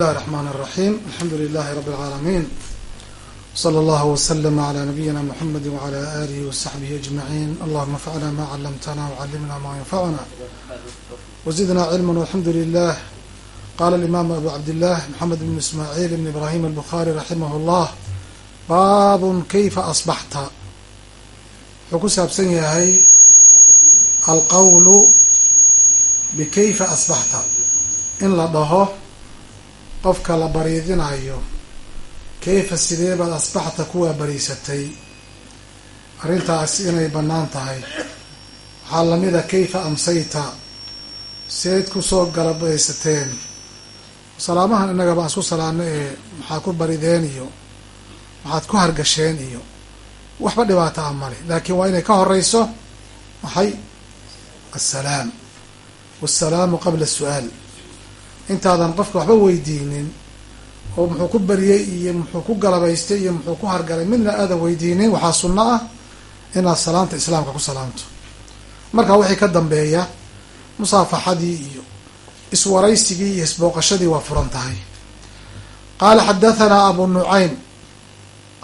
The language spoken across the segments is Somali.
الله الرحمن الرحيم الحمد لله رب العالمين صلى الله وسلم على نبينا محمد وعلى آله وصحبه أجمعين اللهم انفعنا ما علمتنا وعلمنا ما ينفعنا وزدنا علما والحمد لله قال الإمام أبو عبد الله محمد بن إسماعيل بن إبراهيم البخاري رحمه الله باب كيف أصبحت wuxuu ku saabsan yahay alqowlu bikayfa asbaxta in la dhaho qofka la bariidinayo kayfa sidee baad asbaxta kuwaa bariisatay arrintaas inay bannaan tahay. Waxaa lamida kayfa amsayta? Seed ku soo galabaysateen salaamahan innaga baan isku salaano ee maxaad ku barideen iyo maxaad ku hargasheen iyo waxba dhibaata a male laakiin waa inay ka horeyso maxay? Assalaam. Wasalaamu qabla su'aal intaadan qofka waxba weydiinin oo muxuu ku beriyey iyo muxuu ku galabaystay iyo muxuu ku hargalay midna aadan weydiinin waxaa sunno ah inaad salaanta islaamka ku salaamto marka wixii ka dambeeya musaafaxadii iyo iswaraysigii iyo isbooqashadii waa furan tahay. Qaala xadahanaa abu nucaym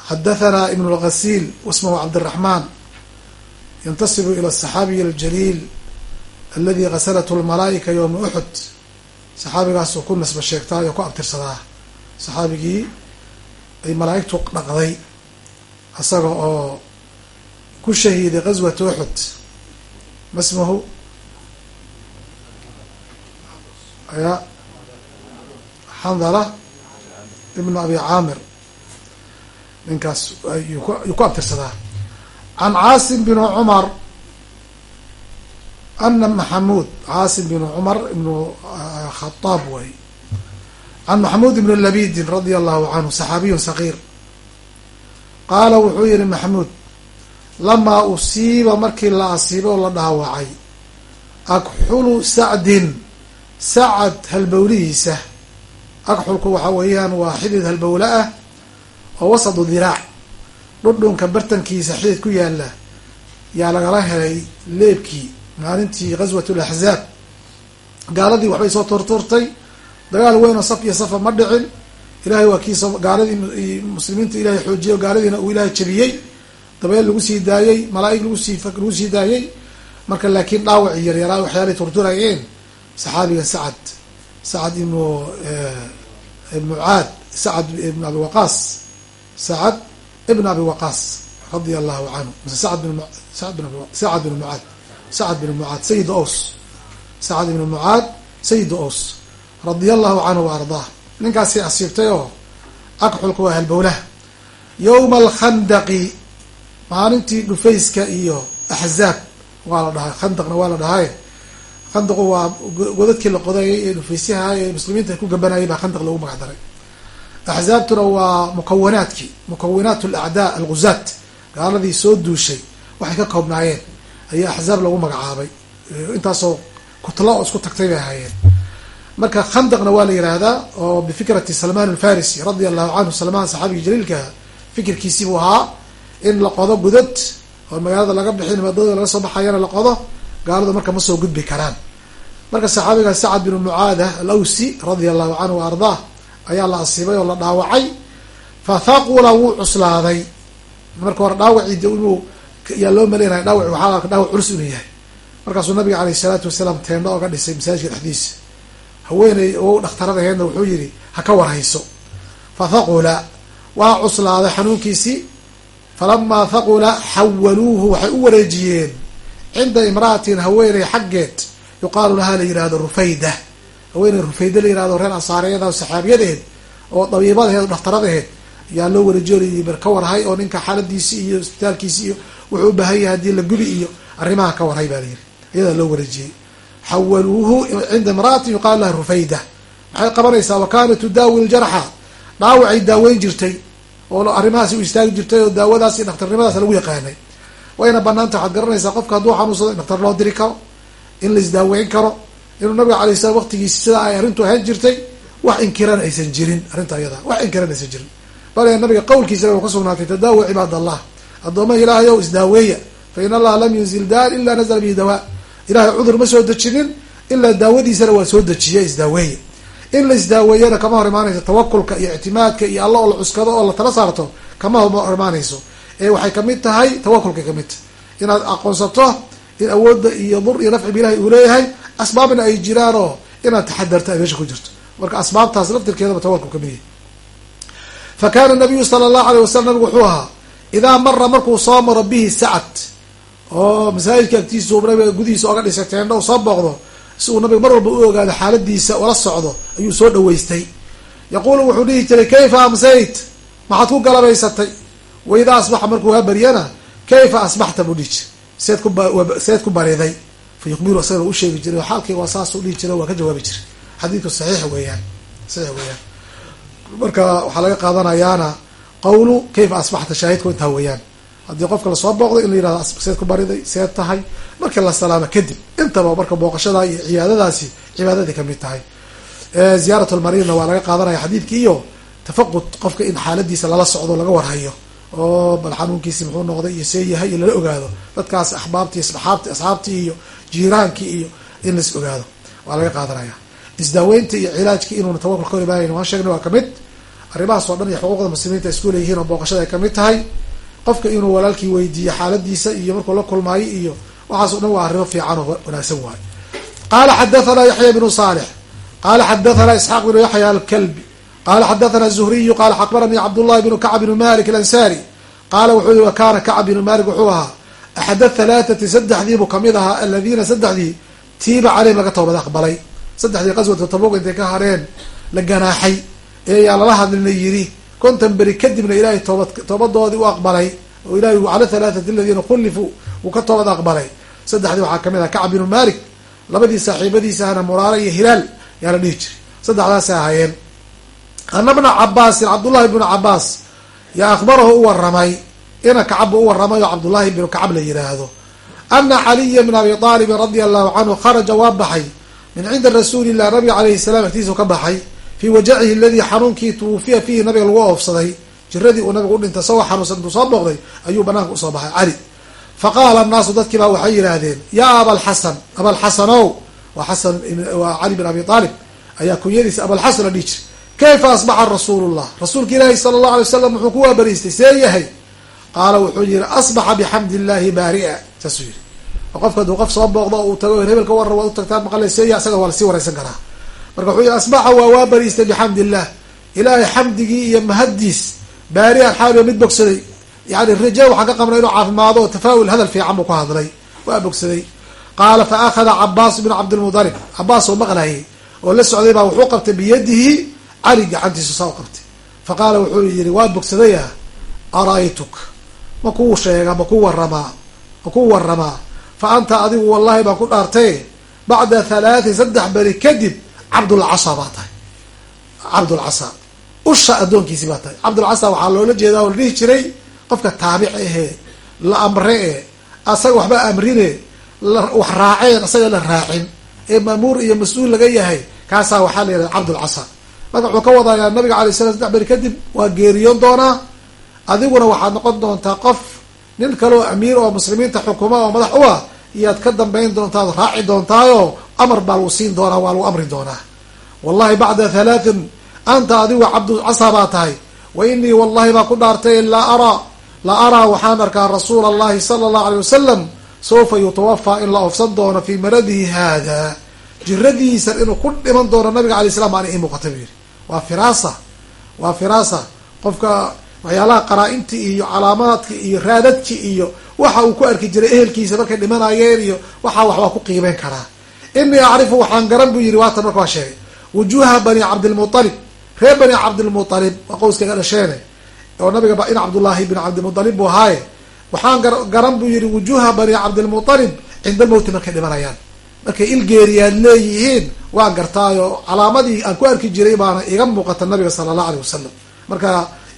xadahanaa ibnu lghasiil wasmahu cabdiraxmaan yantasibu ila asaxaabiyi aljaliil aladi gasalathu lmalaa'ika ywma uxud saxaabigaas oo ku nasba sheegtaa oo ku abtirsadaa. Saxaabigii ay malaa'igtu dhaqday isaga oo ku shahiiday ghaswata uxud masmahu ya xandala ibnu abi caamir ninkaas yuu ku abtirsadaa. Can caasim bin cumar ana maxamuud caasim bin cumar ibnu khadaab way can maxamuud ibn labidin radia allahu canhu saxaabiyun sagiir qaala wuxuu yihi maxamuud lamaa usiiba markii la asiibay la dhaawacay akxulu sacdin sacad halbowlihiisa akxulku waxa weeyaan waa xidid halbowle ah oo wasadu diraac dhudhunka bartankiisa xidid ku yaalla yaa lagala helay leebkii maalintii ghaswat laxzaab gaaladii waxbay soo tuurtuurtay dagaal weyn oo saf iyo safa ma dhicin. Ilahay waa kii gaaladii muslimiinta ilahay xoojiyo gaaladiina uu ilahay jabiyey dabeel lagu sii daayey malaaig lagu sii lagu sii daayey. Marka laakiin dhaawaci yaryaraa waxyaalay turturayeen saxaabiga sacad. Sacad ibnu ibnu caad sacad ibnu abi waqaas. Sacad ibn abi waqaas radia allahu canhu mise sacad bin sacad bin mucaad sacad bin mucaad sayid ows sacad ibn mucaad sayid ows radia allahu canhu wa ardaah. Ninkaasi asiibtay oo akxulka waa halbowlaha yowma alkhandaqi maalintii dhufayska iyo axzaab waa la dhahay. Khandaqna waa la dhahay. Khandaqu waa godadkii la qodayay ee dhufaysyaha ee muslimiinta ku gabanayay baa khandaq loogu magac daray. Axzaabtuna waa mukawanaadkii mukawanaat alacdaa alguzaat gaaladii soo duushay waxay ka koobnaayeen ayaa axzaab lagu magacaabay. Intaasoo kutlo oo isku tagtay bay ahaayeen. Marka khandaqna waa la yihahdaa oo bifikrati salman alfarisi radia allahu canhu salmaan saxaabigii jaliilkaha fikirkiisii buu ahaa in la qodo godad oo magaalada laga bixin madada laga soo baxayana la qodo gaaladu marka ma soo gudbi karaan. Marka saxaabiga sacad bin mucaada alawsi radia allahu canhu wa ardaah ayaa la asiibay oo la dhaawacay. Fa thaqula wuu cuslaaday. Marka hore dhaawacii inuu yaa loo maleynaya dhaawaci waxaa dhaawac culus inuu yahay. Markaasuu nabiga caleyh isalaatu wasalaam teendho oga dhisay masaajidka dhexdiisa. Haweeney oo dhakhtaradaheedna wuxuu yihi ha ka warhayso. Fa thaqula waa cuslaaday xanuunkiisii. Falamaa thaqula xawaluuhu waxay u wareejiyeen. Cinda imra'atin haweeney xaggeed. Yuqaalu lahaa la yihahdo rufayda. Haweeney rufayda la yihahdo reer ansaareeda saxaabiyadeed oo dabiibadaheed o dhakhtaradaheed yaa loo wareejiyo bar ka warhay oo ninka xaaladiisi iyo isbitaalkiisi iyo wuxuu u baahan yahay haddii la gubi iyo arrimaha ka warhay baa la yihi iyadaa loo wareejiyey xawaluuhu cinda imra'atin yuqaalu laha rufayda. Maxay qabanaysaa? Wa kaanat tudaawi ljarxa dhaawacay daaweyn jirtay oo arrimahaasi u istaagi jirtay oo daawadaas iyo dhakhtarnimadaas lagu yaqaanay. Wayna banaanta waxaad garanaysaa qofka hadduu xanuunsado dhaktar loo diri karo in la isdaaweyn karo inuu nabiga alay slam waqtigiisi sidaa ay arrintu ahaan jirtay wax inkirana aysan jirin arrinta iyada wax inkiran aysan jirin bale nabiga qowlkiisana ka sugnaatay tadaawa cibaad allah addoomaha ilaahay ow isdaaweeya. Fa in allaha lam yunzil daa ila nazla bihi dawaa ilahay cudur ma soo dejinin ilaa daawadiisana waa soo dejiya isdaaweeye in la isdaaweeyana kama hor imaanayso tawakulka iyo ictimaadka iyo alla oo la cuskado oo la tala saarto kama hor imaanayso. Ee waxay ka mid tahay tawakulkay ka mid tahay inaad aqoonsato in awoodda iyo dur iyo nafciba ilahay uu leeyahay asbaabna ay jiraan oo inaad taxadarto ay meesha ku jirto. Marka asbaabtaas laftirkeedaba tawakul ka mid yahay fa kaana nabiyu sala allahu alayh wasalam nabigu wuxuu ahaa idaa mara markuu soo maro bihi sacad oo masaajidka agtiisa nabiga gudihiisa oga dhisay teendha u soo booqdo si uu nabiga mar walba u ogaado xaaladiisa ula socdo ayuu soo dhaweystay yaquulu wuxuu dhihi jiray kayfa amsayt maxaad ku galabaysatay waidaa asbaxa markuu waa baryana kayfa asbaxta buu dhihi jiray seed ku seed ku bariday fa yuqbiru isagana u sheegi jiray xaalkii waa saasuu dhihi jiray waa ka jawaabi jiray xadiidku saxiix weeyaan saxiix weeyaan marka waxaa laga qaadanayaana qawlu kayfa asbaxta shaahidku intaa weeyaan. Haddii qofka la soo booqdo in la yiraahdo seed ku bariday seed tahay markii la salaamo kadib intaba marka booqashada iyo ciyaadadaasi cibaadaday ka mid tahay. Ziyaarat lmaridna waa laga qaadanaya xadiidki iyo tafaqud qofka in xaaladiisa lala socdo laga warhayo. Oo bal xanuunkiisi muxuu noqday iyo see yahay iyo lala ogaado. Dadkaas axbaabtii asxaabti asxaabtii iyo jiiraankii iyo in lais ogaado. Waa laga qaadanaya isdaaweynta iyo cilaajkii inuuna tawakul ka hor imaanayn waan sheegnay waa ka mid arrimahaas oo dhan iyo xuquuqda muslimiinta isku leeyihiin oo booqashada ay ka mid tahay. Qofka inuu walaalkii weydiiyo xaaladiisa iyo markuu la kulmaayo iyo waxaas o dhan waa arrimo fiican oo wanaagsan waayo qaala xadathana yaxya bnu saalix. Qaala xadathana isxaaq bnu yaxya alkalbi. Qala xadathana zuhriyu qala akbaranii cabdullahi bnu kacb bnu malik alansari qaala wuxuu yihi wa kaana kacb bnu malik wuxuu ahaa axad athalathati saddexdiibuu ka mid ahaa aladiina saddexdii tiiba caleyhim laga toobad aqbalay saddexdii qaswata tabog intay ka hareen la ganaaxay. Ee yaa lala hadlina yiri kontan beri kadibna ilahay toobad toobadoodii u aqbalay oo ilahay cala thalathati aladiina khulifuu uu ka toobad aqbalay. Saddexdii waxaa ka mid aha kacb bnu malik labadii saaxiibadiisahana muraare iyo hilaal yaa la dhihi jiray. Saddexdaasay ahaayeen. Ana bna cabaasin cabdullahi bnu cabaas yaa akhbarahu u waramay ina kacabbu u waramay oo cabdullahi bnu kacab la yiraahdo. Ana caliya bn abi aalibin radia allahu canhu kharaja waa baxay min cinda rasuuli llah nabiga alayhi salam agtiisuu ka baxay fii wajacihi aladii xanuunkii tuwufiya fiihi nabiga lagu oofsaday jiradii uu nabigu udhintay isagoo xanuunsan intuu soo booqday ayuu banaanka u soo baxay. Cali faqaala annaasu dadkii baa waxay yidhaahdeen yaa abalxasan abalxasanow waa xasan waa cali bin abi aalib ayaa kunyadiisa abalxasan la dhihi jiray. Kayfa asbaxa rasuulullah? Rasuulka ilaahi sala allahu alay wasalam wuxuu ku waabariistay see yahay? Qaala wuxuu yihi asbaxa bixamdi illahi baaria saasuu yihi qofka haduu qof soo booqdo uu tago hebel ka warra waad utagtaan maqale seeya isaga waa la sii wareysan karaa. Marka wuxuu yihi asbaxa waa waabariistay bixamdi illah ilaahay xamdigii iyo mahaddiis baarian xaaliyo mid bogsaday. Yani raja waxaan ka qabnay inuu caafimaado oo tafaa'ul hadal fiican buu ku hadlay. Waa bogsaday. Qaala fa akhada cabaas bnu cabdilmudalib. Cabaas oo maqlayay oo la socday baa wuxuu qabtay biyadihi cali gacantiisu saa u qabtay. Fa qaala wuxuu yihi waa bogsadaya ara-aytuk? Ma kuu sheega ma ku waramaa ma ku waramaa fa anta adigu wallahi baan ku dhaartay bacda halaatin saddex beri kadib cabdulcasa baa tahay. Cabdulcasa usha addoonkiisi baa tahay. Cabdulcasa waxaa loola jeedaa oo la dhihi jiray qofka taabic ahee la amre e asaga waxba amrine wax raaceen asaga la raacin. Ee maamuur iyo mas'uul laga yahay kaasaa waxaa la yidhahda cabdulcasa marka wuxuu ka wadayaa nabiga alay slam saddex beri kadib waa geeriyoon doonaa. Adiguna waxaad noqon doontaa qof nin kaleoo amiir oo muslimiinta xukuma oo madax u ah iyaad ka dambayn doontaa ad raaci doontaayo amar baa lagu siin doonaa waa lagu amri doonaa. Wallahi bacda halaatin anta adigu cabdulcasa baa tahay. Wa inii wallahi baa ku dhaartay laa araa la araa waxaan arkaa rasuula allahi sala allahu alay wasalam saufa yutawafaa in la oofsan doono fii maradihi haada. Jiradiisan inuu ku dhiman doono nabiga alay slam aana ii muuqata bu yihi waa firaasa waa firaasa. Qofka waxyaalaha qaraa-inti iyo calaamaadki iyo raadadki iyo waxa uu ku arki jiray ehelkiisa markay dhimanayeen iyo waxaa wax waa ku qiimeyn karaa. Inii acrifu waxaan garan buu yihi waatan marka waa sheegay. Wujuuha bani cabdilmualib reer bani cabdilmualib waa qowskaga dhasheene oo nabiga in cabdullaahi bin cabdilmualib buu ahaaye. Waxaan garan buu yihi wujuuha bani cabdilmualib cinda almowti markay dhimanayaan. Markay ilgeeriyaad leeyihiin waan gartaayo calaamadii aan ku arki jiray baana iga muuqata nabiga sala allahu aleyh wasalam marka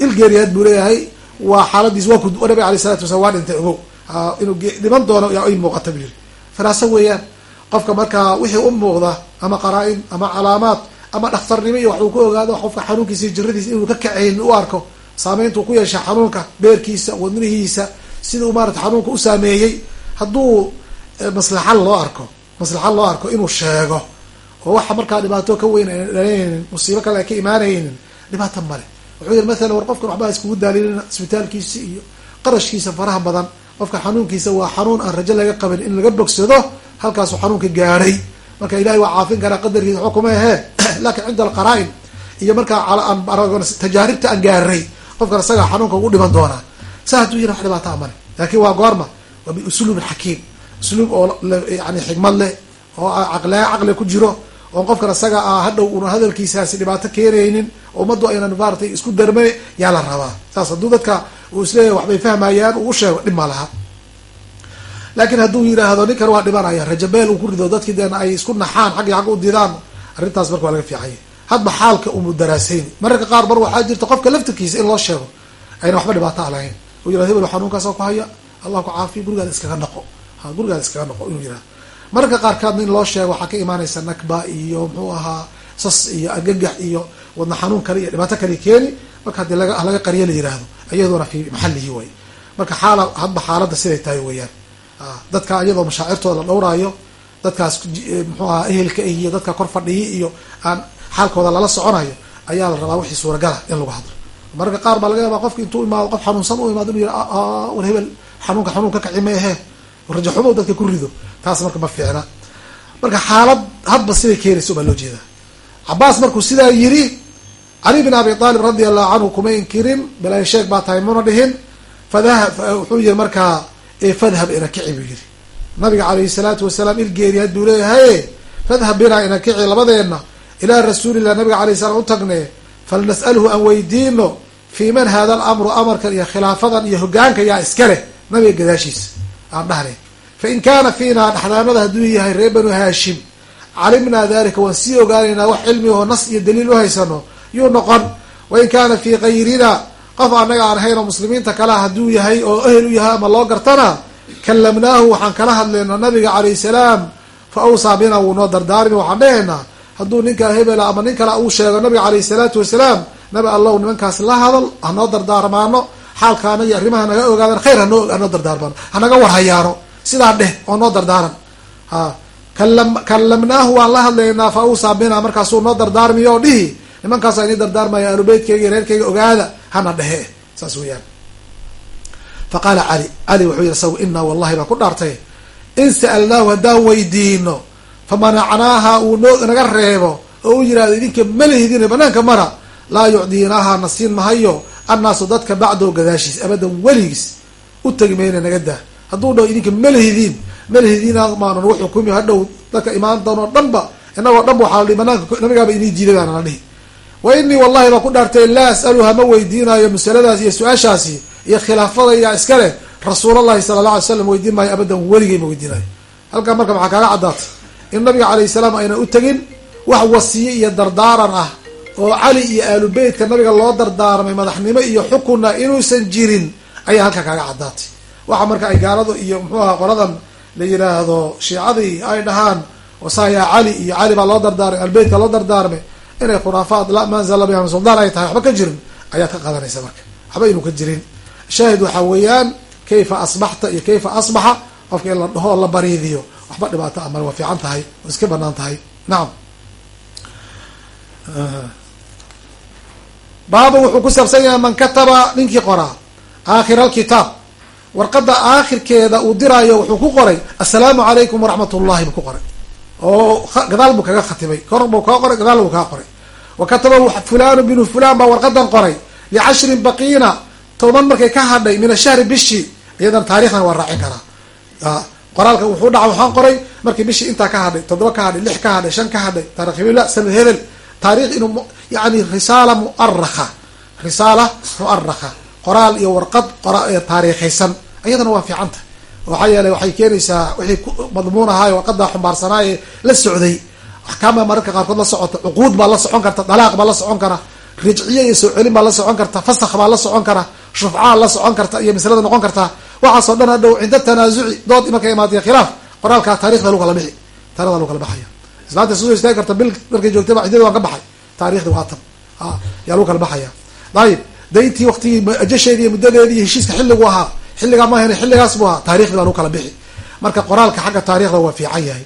ilgeeriyaad buu leeyahay waa xaaladiis waa ku nabiga alay salatu wasalam waa dhintay ogow. Inuu dhiman doono yaa i muuqata buu yihi firaaso weeyaan qofka markaa wixii u muuqda ama qaraa-in ama calaamaad ama dhakhtarnimo iyo waxuu ku ogaado qofka xanuunkiisa iyo jiradiisa inuu ka kacayn u arko saameyntuu ku yeesha xanuunka beerkiisa wadnihiisa siduu maarata xanuunka u saameeyey. Hadduu maslaxa loo arko maslaxa loo arko inuu sheego oo waxa markaa dhibaato ka weyn dhalanaynin musiibo kale ay ka imaanaynin dhibaata male wuxuu yihi mathalan war qofkan waxbaa iskugu daalilina isbitaalkiisi iyo qarashkiisa faraha badan. Qofka xanuunkiisa waa xanuun aan rajo laga qabin in laga bogsado halkaasuu xanuunka gaadhay marka ilahay waa caafin karaa qadarkiisa xukuma ahee laakiin cinda alqaraa-in iyo markaa tajaaribta aan gaaray qofkan isagaa xanuunka ugu dhiman doonaa. Sa hadduu yiri wax dhibaataa male laakiin waa goorma waa biusluub xakiim usluub oo yani xikmad leh oo caqli ku jiro oon qofkan isaga ah hadhow una hadalkiisaasi dhibaato keenaynin ummaddu aynan maaratay isku darme yaa la rabaa. Saas hadduu dadka uu is leeyahay waxbay fahmayaan uu usheego dhib ma laha. Laakiin hadduu yidhaahdo ninkan waa dhibanaya rajabeel uu ku rido dadkii deena ay isku naxaan xaggi xagga u didaan arrintaas marka waa laga fiicanya hadba xaalka umu daraasayni mararka qaar mar waxaa jirta qofka laftirkiisa in loo sheego ayna waxba dhibaato a lahayn u yiraahdo hebel xanuunkaas oo ku haya. Allah ku caafiya gurigaada iskaga noqo. Ha gurigaada iskaga noqo inuu yiraahdo mararka qaarkaadna in loo sheego waxaa ka imaanaysa nakba iyo muxuu ahaa sas iyo agagax iyo wadna xanuun kale iyo dhibaato kale keeni. Marka haddii laga qaryo la yiraahdo. Iyadoona fi maxalihi way. Marka xaala hadba xaaladda siday tahay weeyaan. Dadka iyadoo mashaacirtooda la dhowraayo dadkaas muxuu ahaa ehelka iyo dadka kor fadhiyi iyo aan xaalkooda lala soconayo ayaa la rabaa wixii suuragala in lagu hadlo. Mararka qaar baa laga yaabaa qofka intuu imaado qof xanuunsan u imaado inu yiri war hebel xanuunka xanuun ka kaci ma ahe rajaxumo dadka ku rido taas marka ma fiicna. Marka xaalad hadba siday keenaysa baa loo jeedaa. Cabaas markuu sidaa yiri cali bin abi aalib radia allahu canhu kuma inkirin balay sheeg baa tahay muna dhihin. Wuxuu yihi markaa fadhab inakici buu yihi nabiga calayhi salaatu wasalaam ilgeeri hadduu leeyahay fadhab binaa inakici labadeenna ilaa rasuulillah nabiga alayh salam u tagne falnas'alhu aan weydiino fii man hada alamru amarkan iyo khilaafadan iyo hogaanka yaa iska leh nabiga gadaashiisa aan dhahne fain kaana fiinaa dhaxdaanada hadduu yahay reer banu haashim calimnaa dalika waan sii ogaanaynaa wax cilmi oo nas iyo daliil u haysano yuu noqon. Wain kaana fii kayrina qof anaga aan ahayn oo muslimiinta kalea hadduu yahay oo ehel u yahay ama loo gartana kallamnaahu waxaan kala hadlayna nabiga calayh salaam fa awsaa bina wuu noo dardaarmi waxaan dhahaynaa hadduu ninkaa hebela ama nin kale uu sheego nabiga calayh salaatu wasalaam nabi allow nimankaas la hadal hanoo dardaarmaano xaalkaana iyo arrimaha naga ogaadan khayr hanoo hanoo dardaarmaano hanaga warhayaano. Sidaa dheh oo noo dardaaran. Ha kalam kallamnaahu waan la hadlaynaa fa awsaa bina markaasuu noo dardaarmiyo oo dhihi nimankaasa ini dardaarmaya alubeytkayga iyo reerkayga ogaada hana dhehe. Saas weeyaan. Fa qaala cali cali wuxuu yihi saw inaa wallahi baa ku dhaartay. In sa'alnaahu haddaan weydiino famanacnaaha uu noo naga reebo oo u yihahdo idinka malihidin banaanka mara laa yucdiinaaha na siin mahayo annaasu dadka bacdow gadaashiis abadan weligiis u tegi mayna naga daa. Hadduu dhaho idinka malihidiin malihidiin maana nagu xukumi hadhow dadka imaan doonoo dhanba inagoo dhanba waxaa la banaanka nabigaaba inii diiday baana la dhihi. Wa inii wallahi baa ku dhaartay laa as'aluha ma weydiinayo masaladaas iyo su'aashaasi iyo khilaafada yaa iska leh. Rasuulallahi sala alla alay slam weydiin maayo abadan weligay ma weydiinayo halkaa marka maxaa kaaga caddaatay in nabiga calayhi salaam ayna u tegin wax wasiye iyo dardaaran ah oo cali iyo aalu beytka nabiga loo dardaarmay madaxnimo iyo xukunna inuusan jirin ayaa halkaa kaaga caddaatay. Waxa marka ay gaaladu iyo muxuu aha qoladan la yiraahdo shiicadii ay dhahaan wasaayaa cali iyo cali baa loo dardaarmay aalubeytka loo dardaarmay inay khuraafaad la ma anzala biha min suldaan ay tahay waxba ka jirin ayaad ka qadanaysa marka. Waxba inuu ka jirin. Shaahid waxaa weeyaan kayfa asbaxta iyo kayfa asbaxa qofka in la dhaho la bariidiyo. Waxba dhibaato a male waa fiican tahay oo iska bannaan tahay. Nacam baaba wuxuu ku saabsan yahay man kataba ninkii qoraa. Aakhira alkitaab. Warqadda aakhirkeeda uu diraayo wuxuu ku qoray assalaamu calaykum waraxmat ullahi buu ku qoray. Oo gadaal buu kaga khatimay. Kor buu kaa qoray gadaal buu kaa qoray. Wa kataba fulanu binu fulan baa warqadan qoray. Licashrin baqiina toban markay ka hadhay min ashahri bishi iyadan taarikhdan waa raacin karaa. Qoraalka wuxuu dhaca waxaan qoray markii bishii intaa ka hadhay toddoba ka hadhay lix ka hadhay shan ka hadhay taarikh hebela sanad hebel taarikh inuu yani risaala mu'arakha risaala mu'arakha qoraal iyo warqad taariikhaysan. Iyadana waa fiicanta waxaa yeelay waxay keenaysaa wixii madmuun ahaay warqadaa xumbaarsanaaye la socday. Axkaama mararka qaarkood la socota cuquud baa la socon karta dalaaq baa la socon kara rijciye iyo soo celin baa la socon karta fasakh baa la socon kara shufcaa la socon karta iyo maslada noqon karta. Waxaasoo dhan hadhow cinda tanaasuci dood markay imaatay khilaaf. Qoraalkaa taarikhda lagu kala bixi taarikhda lagu kala baxaya islaanta soo istaagi karta bil markay joogtay ba waan ka baxay taarikhdi waa tan yaa lagu kala baxaya dayib dayntii waktigii ajasheedi iyo heshiiska xilligu ahaa xilligaa ma ahan xilligaas buu ahaa taarikhdi baa lagu kala bixi marka qoraalka xagga taarikhda waa fiican yahay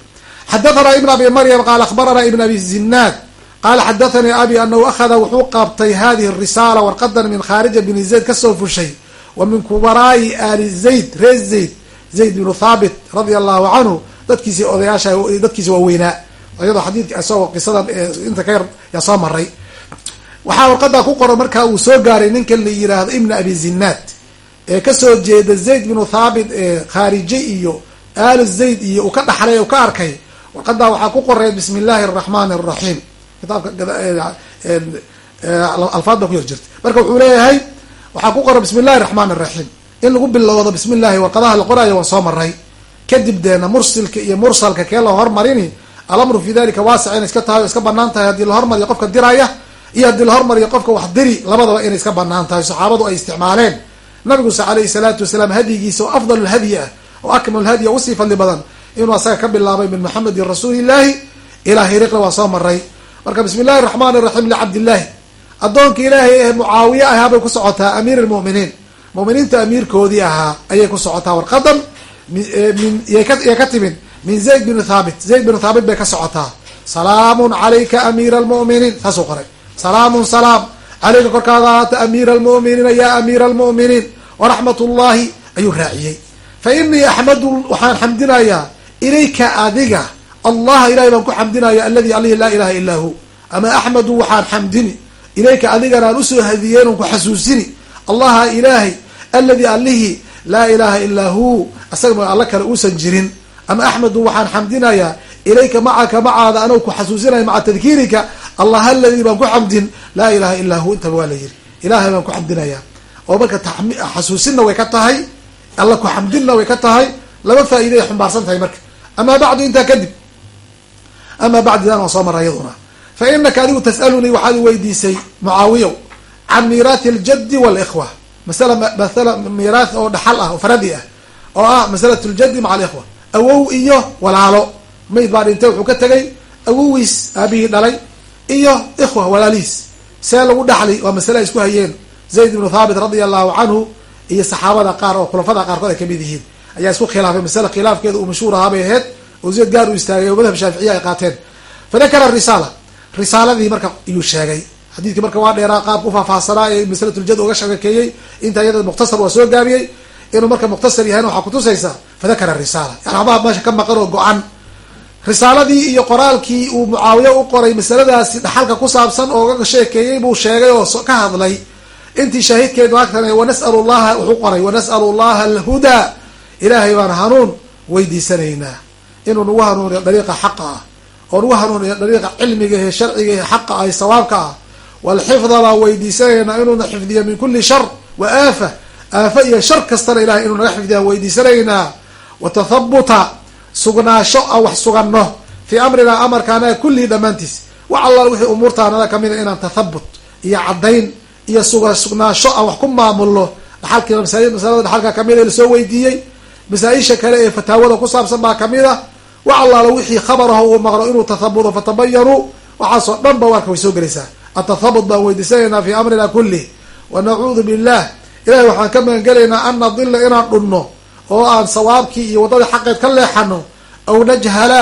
xadathana ibn abi maryam qaala akhbarana ibn abi zinaad qaala xadathanii abi anahu akhada wuxuu qaabtay hadihi risaala warqadan min khaarija bni zayd ka soo fushay wa min kubaraa'i ali zayd reer zayd zayd bnu thaabit radia allahu canhu dadkiisii odayaasha dadkiisi waaweynaa iyadoo xadiidka isagoo qisadan inta ka yar yaa soo maray waxaa warqadaa ku qoran markaa uu soo gaaray ninkan la yiraahdo ibna abi zinaad ee ka soo jeeda zayd bnu thaabit ee khaarije iyo aalu zayd iyo uu ka dhaxlay u ka arkay. Warqadaa waxaa ku qoreed bismi illaahi araxmaani araxiim kitaabka alfaad ba ku yar jirta. Marka wuxuu leeyahay waxaa ku qoran bismi illahi raxmaan iraxiim in lagu bilowdo bismi illahi warqadaha la qoraayo waan soo maray kadib deena mursilka iyo mursalka kee la hormarini alamru fi dalika waasic inay iska tahay o iska bannaan tahay. Haddii la hormariyo qofka diraya iyo haddii la hormariyo qofka wax diri labadaba inay iska bannaan tahay. Saxaabadu ay isticmaaleen. Nabiguse alayhi salaatu wasalaam hadyigiisa oo afdal lhadyi ah oo akmal hadyi o u sii fadli badan inuu asaga ka bilaabay min maxamedin rasuulillahi ilaa hiriqla waa soo maray marka bismi illahi raxmaan iraxiim licabdillahi addoonka ilaahay ee mucaawiye ahaa bay ku socotaa amiir lmu'miniin mu'miniinta amiirkoodii ahaa ayay ku socotaa warqadan min yay ka timid min zayd binu thaabit zayd binu thaabit bay ka socotaa. Salaamun calayka amiira almu'miniin. Saasuu qoray. Salaamun salaam. Calayka korkaada ahaata amiira almu'miniina ya amiira almu'miniin. Waraxmat ullahi ayuu raaciyey. Fa inii axmadu waxaan xamdinayaa ilayka adiga. Allaha ilahay baan ku xamdinaya aladi alihi laa ilaha illaa hu. Ama axmadu waxaan xamdini. Ilayka adigana aan u soo hadiyeen on ku xasuusini. Allaha ilaahay aladi alihi laa ilaha illaa hu. Asaga ma alla kale uusan jirin ama axmedu waxaan xamdinayaa ilayka macaka macaada anoo ku xasuusinaya maca tadkiirika allah aladi baan ku xamdin laa ilaha illaa hu intaba waa la yiri ilahay baan ku xamdinayaa oo marka xasuusinna way ka tahay alla ku xamdinna way ka tahay laba faa'iiday xumbaarsan tahay marka. Amaa bacdu intaa kadib amaa bacdidan waan soo maray iyaduna fa inaka adigu tas'alunii waxaad weydiisay mucaawiyow can miiraathi aljaddi walikhwa masala masala miiraath oo dhaxal ah oo faradi ah. Oo ah masalat ljaddi maca alikhwa awow iyo walaalo. Mayd baa dhintay wuxuu ka tegay? Awowiis aabihii dhalay iyo ikhwa walaalihiis. See lagu dhaxli waa masale ay isku hayeen. Zayd ibnu thaabit radia allahu canhu iyo saxaabada qaar oo khulafada qaarkood ay ka mid yihiin. Ayaa isku khilaafay masale khilaafkeeda uu mashhuur ahaa bay ahayd. Oo zayd gaar u istaagay oo madhab shaaficiya ay qaateen. Fadakara risaala. Risaaladii marka iyuu sheegay. Xadiidkii marka waa dheeraa qaab ku faahfaahsanaa ee maslatuljad uga shakekeeyey inta iyada mukhtasar waa soo gaabiyey inuu marka mukhtasar yahayna waxaa kutusaysaa fadakara risaala. Yani waxbaa meesha ka maqan oo go-an. Risaaladii iyo qoraalkii uu mucaawiye u qoray masaladaasi dhaxalka ku saabsan oo ga sheekeeyey buu sheegay oo ka hadlay. Intii shaahidkeed maagtan wanas'alu llaha wuxuu qoray wanas'alu llaha alhudaa ilaahay baan hanuun weydiisanaynaa. Inuu nagu hanuuniyo dariiqa xaqa ah. Oo nagu hanuuniyo dariiqa cilmiga ee sharciga ee xaqa ah sawaabka ah. Walxifda baan weydiisanaynaa inuuna xifdiyo min kuli shar wa aafa aafa iyo shar kastana ilahay inuu naga xifdiyaan weydiisanaynaa wa tathabuta sugnaasho aan wax suganno fii amrinaa amarka anaga kullii dhammaantiis. Wax alla wixii umuurta anaga ka mid a inaan tathabut iyo caddayn iyo suga sugnaasho aan wax ku maamulno. Dhaxalkiina masalada dhaxalka ka mid a la soo weydiiyey masaa-isha kale ee fataawada ku saabsan baa ka mid a. Wax allaala wixii khabaraho uu maqlo inuu tathabuto fatabayanuu waxaasoo dhan ba warka way soo gelaysaa. Atathabut baan weydiisanaynaa fii amrina kulih wa nacuudu billah ilahay waxaan ka magangelaynaa an nadila inaan dhunno oo aan sawaabkii iyo waddadii xaqeed ka leexano aw najhala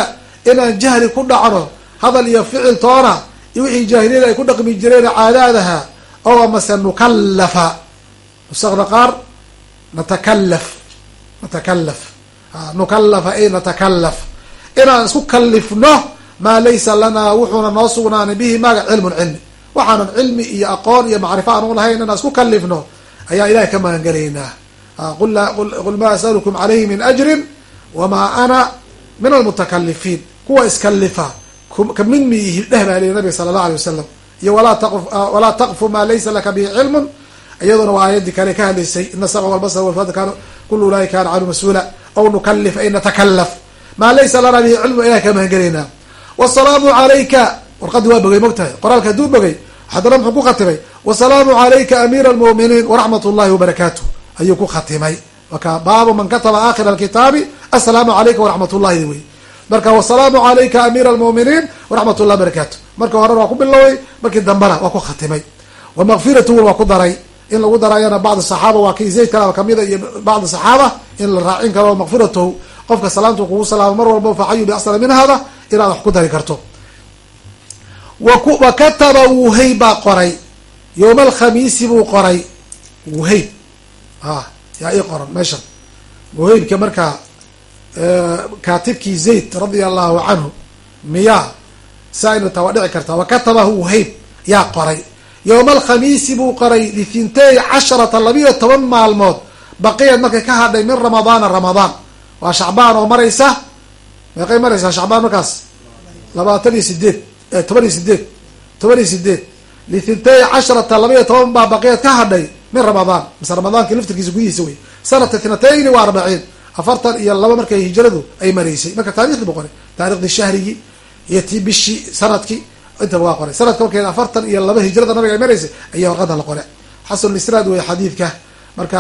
inaan jahli ku dhacno hadal iyo ficil toona iyo wixii jaahiliyada ay ku dhaqmi jireen caadaadaha ow amase nukallafa. Nusakda qaar natakalaf natakalaf nukallafa ay natakallaf. Inaan isku kalifno maa laysa lanaa wuxuuna noo sugnaanay bihi maaga cilmun cilmi. Waxaanan cilmi iyo aqoon iyo macrifo u lahayn inaan isku kalifno ayaa ilahay ka magangelaynaa qul ma asalukum calayhi min ajrin wamaa ana min almutakalifiin kuwa iskalifa ka mid miyihi dheh baa lihi nabiga sala allah alay wasalam iyo walaa taqfu maa laysa laka bihi cilmun. Iyaduna waa aayadii kale ka hadlaysay ina samca walbasar walfad kan kul ulaahi kana canhu mas'uula. Aw nukalif ay natakalaf. Maa laysa lana bihi cilmu ilahay ka magangelaynaa wasalaamu calayka warqadii waa bogay mogtahay qoraalka hadduu bogay haddana muxuu ku khatimay wasalaamu calayka amiira almu'miniin waraxmat ullahi wabarakaatu ayuu ku khatimay. Marka baabu man kataba aakhira alkitaabi assalaamu calayka waraxmat ullahi wey marka wasalaamu calayka amiira almu'miniin waraxmat ullahi wabarakaatu marka horena waa ku biloway markii dambena waa ku khatimay. Wa makfiratuhu waa ku daray. In lagu darayana bacd saxaaba waa kii zayd kala kamida iyo bacd saxaaba in la raacin karo makfiratahu qofka salaamtu kugu salaamo mar walba faxayu biaxsana min hada inaad wax ku dari karto wa kataba wuhayb baa qoray. Yowma alkhamiisi buu qoray. Wuhayb. A yaa ii qoran meeshan. Wuhaybka markaa kaatibkii zayd radia allahu canhu miyaa saa inu taa waa dhici kartaa. Wa wuhayb yaa qoray. Yowma alkhamiisi buu qoray lithintay casharata labiyo toban maalmood. Baqiyad markay ka hadhay min ramadaana ramadaan. Waa shacbaan oo maraysa. Meeqay maraysaa shacbaan markaas? Labaatan iyo sideed toban iyo sideed toban iyo sideed lithintay casharata labiyo toban baa baqiyad ka hadhay min ramadaan. Mise ramadaanka laftirkiisa gudihiisa wey sanata ithnatayni wa arbaciin afartan iyo laba markay hijradu ay maraysay marka taarikhdi bu qoray. Taarikhdi shahrigii iyo tii bishii sannadkii intaba waa qoray. Sanadka markeed afartan iyo laba hijrada nabiga ay maraysay ayaa warqada la qoray. Xasanulisnaad wey xadiidka. Marka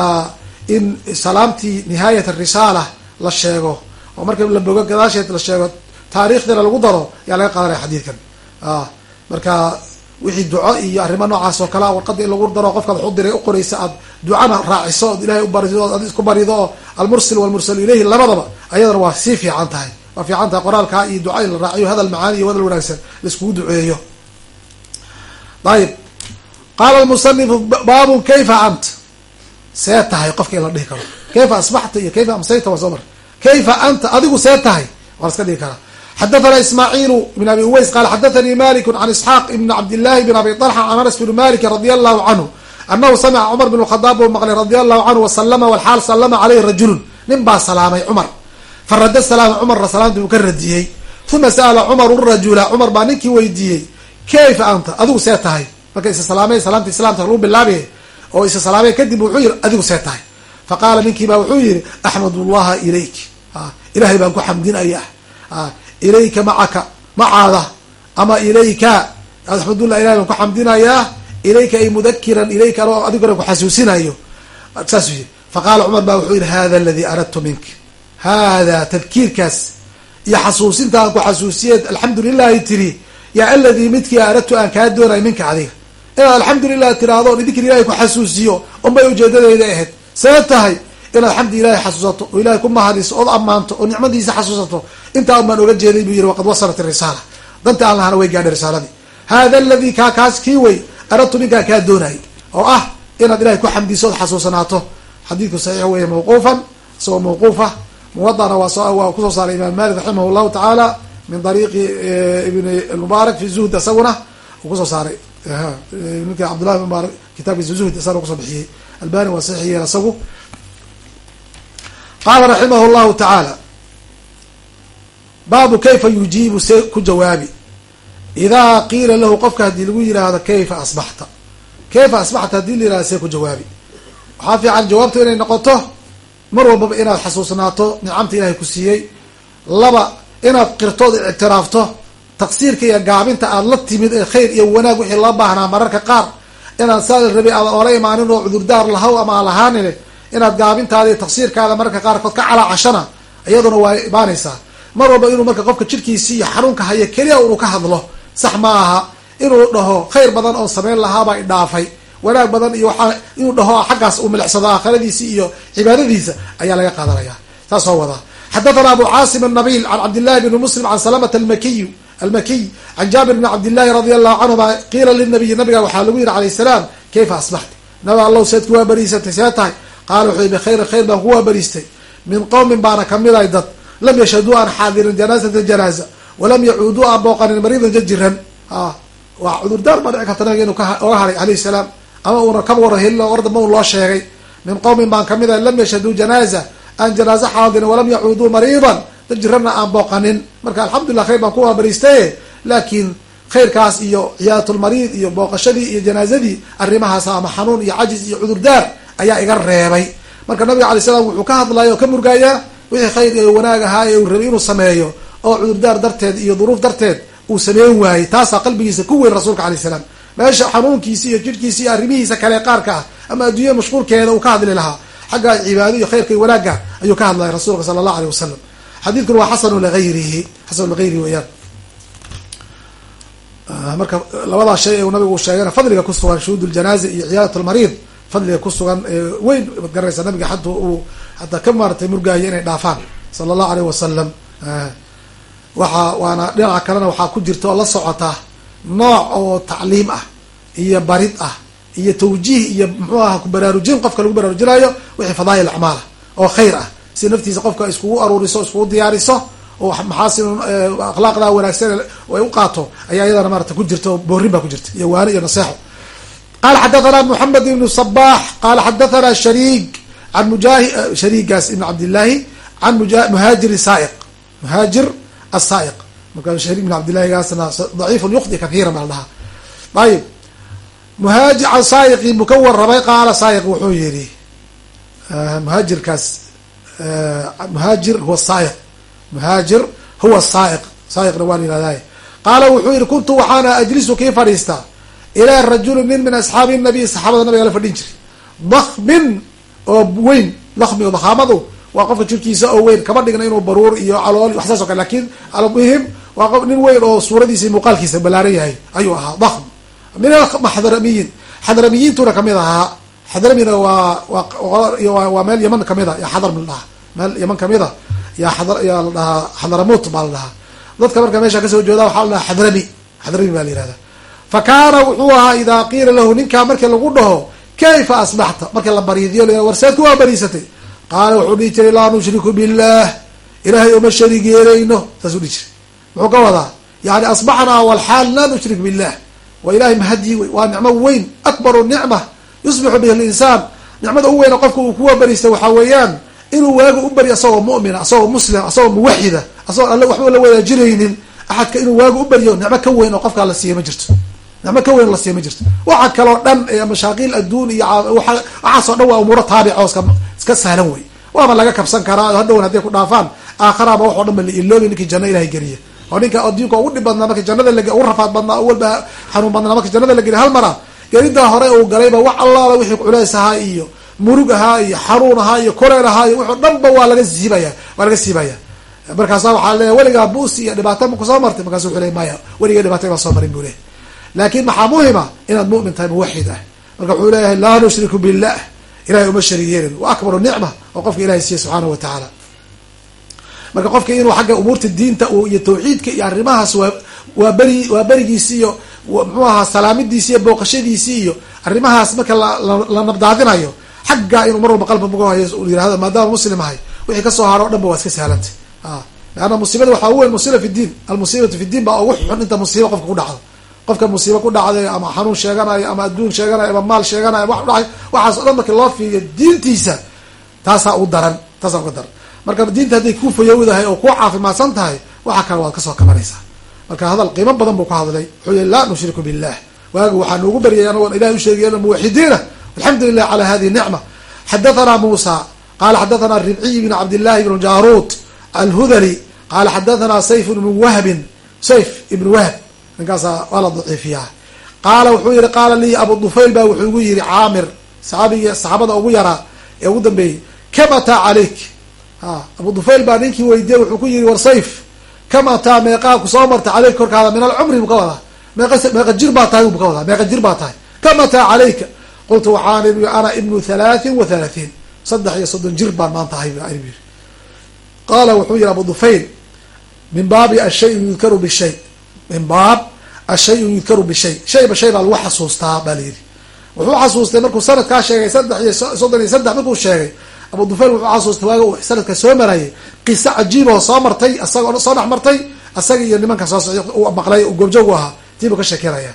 in salaamtii nihaayat arisaala la sheego oo marka la bogo gadaasheed la sheego taariikhdina lagu daro ayaa laga qaadanaya xadiidkan marka wixii duco iyo arrimo noocaas oo kalea warqada in lagu daro qofkaad wax u diray uqoraysa aad ducana raaciso ood ilahay ubarido ood isku barido oo almursil walmursalu ilayhi labadaba ayadana waa sii fiican tahay. Waa fiican tahay qoraalkaa iyo duca in la raaciyo hadal macaani iyo hadal wanaagsan laiskugu duceeyo. Ayib qaala lmusanifu baabun kayfa ant? See tahay qofka in la dhihi karo. Kayfa asbaxta iyo kayfa amsayta? Waa kayfa anta adigu see tahay. Waa la iska dhihi karaa xadathana ismaaciilu ibn abi uways qaala xadathanii maliku can isxaaq ibn cabdillahi bn abi talxa can anas bn malik radia allahu canhu anahu samica cumar bn khadaab buu maqlay radia allahu canhu wasalama walxaal salama caleyhi rajulun nin baa salaamay cumar farada salaama cumarna salaamta uu ka radiyey uma sa'ala cumaru rajula cumar baa ninkii weydiiyey kayfa anta adigu see tahay marka isa salaamay salaamta islaamta lagu bilaabiye oo isa salaamay kadib wuxuu yihi adigu see tahay faqaala ninkii baa wuxuu yihi axmadu llaha ilayk ilahay baan ku xamdinaya ilayka macaka macaada ama ilayka. Axmadullah ilahay baan ku xamdinayaa ilayka ay mudakiran ilayka anoo adigona ku xasuusinayo. Saasuu yihi faqaala cumar baa wuxuu yihi hada aladi aradtu mink. Hada tadkiirkaas iyo xasuusinta aan ku xasuusiye alxamdu lilahi tiri yaa aladii midkii aradtu aan kaa doonay minka adiga. Inaad alxamdulilah tiraahdo on idinkan ilahay ku xasuusiyo unbay ujeedadeyda ahayd. See tahay inaad xamdi ilahay xasuusato oo ilahay ku mahadiso ood ammaanto oo nicmadiisa xasuusato intaa un baan oga jeeday buu yihi waqad wasalat irisaala danta aan lahana way gaadhay risaaladii. Hada aladi kaa kaas kii wey aradtu minkaa kaa doonay oo ah inaad ilahay ku xamdiso ood xasuusanaato. Xadiidku saxiix weeye mawquufan isagoo mawquufa. Muwadana waa ku soo saaray imaam malik raximah llahu tacaala min dariiqi ibn mubaarak fi zuhd isaguna uu ku soo saaray ninka cabdullahi mubaarak kitaabkiisa zuhd isagana ku soo bixiyey. Albani waa saxiix yeel isagu qaala raximah llahu tacaala baabu kayfa yujiibu see ku jawaabi idaa qiila lahu qofka haddii lagu yihahdo kayfa asbaxta kayfa asbaxta haddii la yihahdo see ku jawaabi waxaa fiican jawaabtu inay noqoto mar walbaba inaad xasuusnaato nicamta ilahay ku siiyey laba inaad qirtood ictiraafto taqsiirka iyo gaabinta aad la timid ee khayr iyo wanaag wixii loo baahnaa mararka qaar inaad saada rabay aad oola imaanin oo cudurdaar lahaw ama aan lahaanine inaad gaabintaada iyo taqsiirkaada mararka qaarkood ka calaacashana iyaduna waa imaanaysaa. Mar walba inuu marka qofka jirkiisi iyo xanuunka haya keliya unu ka hadlo sax ma aha. Inuu dhaho khayr badan oo sameyn lahaabaa idhaafay wanaag badan iyo waaa inuu dhaho xaggaas uu milicsado aakhiradiisi iyo cibaadadiisa ayaa laga qaadanaya. Saas wadaa xadathana abu caasim الnabil can cabdillahi bni muslim can salamata almakiy almakiy can jaabir bni cabdillahi radi allahu canhuma qiila linabiyi nabiga waxaa lagu yihi alayh salaam kayfa asbaxta nabi allow seed kuwaa bariisatay see tahay qaala wuxuu bkhayri khayr baan kuwaa bariistay min qowmin baana kamiday dad lam yashhaduu aan xaadirin janaazata janaaza walam yacuuduu aan booqanin mariidan jajiran waa cudurdaar baa dhici karta nabiga inuu oga haray alayh salaam ama uuna kaba wara helin or damba un loo sheegay min qowmin baan ka mid ahay lam yashhaduu janaaza aan janaaze xaadirin walam yacuuduu mariidan dad jiranna aan booqanin marka alxamdulilah khayr baan kuwaa bariistaye laakiin khayrkaas iyo ciyaadatulmariid iyo booqashadii iyo janaazadii arrimahaas ama xanuun iyo cajiz iyo cudurdaar ayaa iga reebay. Marka nabiga alay slam wuxuu ka hadlaya oo ka murgaayaa wixii khayr iyo wanaag ahaa ee uu rabay inuu sameeyo oo cudurdaar darteed iyo duruuf darteed uu sameyn waayey taasaa qalbigiisa ku weyn rasuulka alay salaam. Meesha xanuunkiisi iyo jidhkiisi iyo arrimihiisa kale qaarka ah ama adduunya mashquulkeeda uu ka hadli lahaa xagga cibaado iyo khayrka iyo wanaagga ayuu ka hadlaya rasuulka sala allahu aleyh wasalam xadiidkuna waa xasanu liayrihi xasanu ligayrihi weyaan marka labadaa shay u nabigu sheegana fadliga kusugan shuhuud ljanaaza iyo ciyaadat lmariid fadliga kusugan weyn baad garanaysaa nabiga xata uu hataa ka maaratay murgaayo inay dhaafaan sala allahu aleyh wasalam waxa waana dhinaca kalena waxaa ku jirta oo la socota nooc oo tacliim ah iyo barid ah iyo tawjiih iyo muxuu aha kubaraarujin qofka lagu baraarujinayo wixii fadaayil acmaala oo khayr ah. Si naftiisa qofka iskugu aruuriso iskugu diyaariso oo maxaasin akhlaaqda wanaagsan ay u qaato ayaa iyadana maarata ku jirta oo boorin baa ku jirta iyo waani iyo naseexo qala xadathana moxamed ibnu sabax qala xadathana shariik an mujahi shariigaas ibn cabdillahi can muhaajir saaiq muhaajir asaa'iq marka shariik ibn cabdillahi gaasna daciifun yukhdi kathiira baa la dhahaa ayib muhaajir can saayiqi buu ka warramay qaala saayiq wuxuu yihi muhaajirkaas muhaajir huwa saayiq muhaajir huwa saaiq saaiqna waa la yihahday qaala wuxuu yihi kuntu waxaana ajlisu kii fadhiistaa ilaa rajulin nin min asxaabi nabiy saxaabada nabiga la fadhin jiray. Dakmin oo weyn dakmi o dakhaamadu waa qofka jirkiisa oo weyn. Kama dhigna inuu baruur iyo calool wax saas o kale laakiin almuhim waa qof nin weyn oo suuradiisa muuqaalkiisa ballaaran yahay. Ayuu ahaa dakm min. Xadramiyin xadramiyiintuna ka mid ahaa. Xadramina waa waa meel yaman ka mid a ya xadar ma la dhahaa. Meel yaman ka mid a ya yaa la dhahaa xadramut baa la dhahaa. Dadka marka meesha ka soo jooda waxaa la dhahaa xadrami. Xadrami baa la yihahda fa kaana wuxuu ahaa idaa qiila lahu ninkaa markii lagu dhaho kayfa asbaxta? Markii la bariidiyo l warseedku waa bariisatay qaala wuxuu dhihi jiray laa nushriku billah ilahay uma sharig yeelayno saasuu dhihi jiray. Muxuu ka wadaa yani asbaxnaa walxaal laa nushrik billah waa ilahay mahadyi wey waa nicmo weyn akbaru nicma yusbixu bihi linsaan nicmada u weyna qofka uu kuwa bariistay waxaa weeyaan inuu waaga u baryo asagoo mu'mina asagoo muslim asagoo muwaxida asagoo alle waxba la wadaajinaynin. Axadka inuu waaga u baryo nicmo ka weyn oo qofkaa la siiya ma jirto nicmo ka weyn la siiya ma jirto. Waxa kaloo dhan mashaaqiil adduun iyo waxaasoo dhan waa umuuro taabic oo iska sahlan wey waaba laga kabsan karaa hadhown hadday ku dhaafaan aakharaaba wax o dhan ba la iloobi ninkii janno ilahay geliya oo ninka adduunka ugu dhib badnaa marka jannada la ugu rafaad badnaa walba xanuun badnaa marka jannada la geliya hal mara gelidaa hore uu galayba wax allaala wixii culays ahaa iyo murug ahaa iyo xanuun ahaa iyo koreen ahaa iyo wuxuu dhan ba waa laga siibaya waa laga siibaya. Markaasa waxaa leeya weligaa buus iyo dhibaato maku soo martay markaasu wuxuu ley maya weliga dhibaato ima soo marin buu leh laakin maxaa muhima inaad mu'min tahay muwaxid ah? Marka wuxuu leeyahay laa nushriku billah ilahay uma sharig yeelin wa akbaru nicma oo qofka ilahay siiye subxaanahu wa tacaala. Marka qofka inuu xagga umuurta diinta iyo tawxiidka iyo arrimahaas waa waa beri waa berigiisi iyo muxuu ahaa salaamidiisi iyo booqashadiisi iyo arrimahaas marka la nabdaadinayo xaggaa inuu mar walba qalba muga hayo yiraahdo maadaama muslim ahay wixii ka soo haro o dhan ba waa iska sahlantay leanna musiibada waxaa uweyn musiiba fi diin almusiibatu fi diin baa ugu xun inta musiiba qofka ku dhacdo qofka musiibo ku dhacday ama xanuun sheeganayo ama adduun sheeganayo ama maal sheeganayo wax udhaay waxaas o dhan marki loo fiiriyo diintiisa taasaa u daran taasaa uga daran. Marka diinta hadday ku fayowdahay oo ku caafimaadsan tahay waxa kale waad ka soo kabanaysaa marka hadal qiimo badan buu ka hadlay wuxuu yihi laa nushriku billah waaga waxaa noogu baryay anagoon ilahay usheegay muwaxidiina alxamdu lilah cala hadihi nicma. Xadathana muusa qala xadathana ribciy bn cabdillahi bn jaruut alhudali qala xadathana sayf ibnu wahbin sayf ibnu wahb ninkaasa waa la daciifiyaa. Qaala wuxuu yihi qaala lii abu dufayl baa wuxuu igu yihi caamir saxaabigi saxaabada ugu yaraa ee ugu dambeeyey kam ataa calayk? Ha abu dufayl baa ninkii weydiiyey wuxuu ku yihi war sayf kam ataa meeqaa ku soo marta caleyk korkaada min alcumri buu ka wadaa. Meeqa meeqa jir baa tahay buu ka wadaa meeqa jir baa tahay. Kam ataa calayka? Qultu waxaan ii ana ibnu halaatin wa halaatiin saddex iyo soddon jir baan maanta ahay bu yiri qaala wuxuu yihi abu dufayl min baabi ashayu yudkaru bishay min baab ashayu yudkaru bishay shayba shay baa lagu xasuustaa baa la yidhi. Wuxuu xasuustay markuu sanadkaa sheegay saddex iyo soddon iyo saddex markuu sheegay abu dufayl wuxuu xasuustay waaga uu sanadka soo marayay qiso cajiib oo soo martay asagoo soo dhex martay asaga iyo nimanka soo socday uu maqlay goobjoog u ahaa tii buu ka sheekeynaya.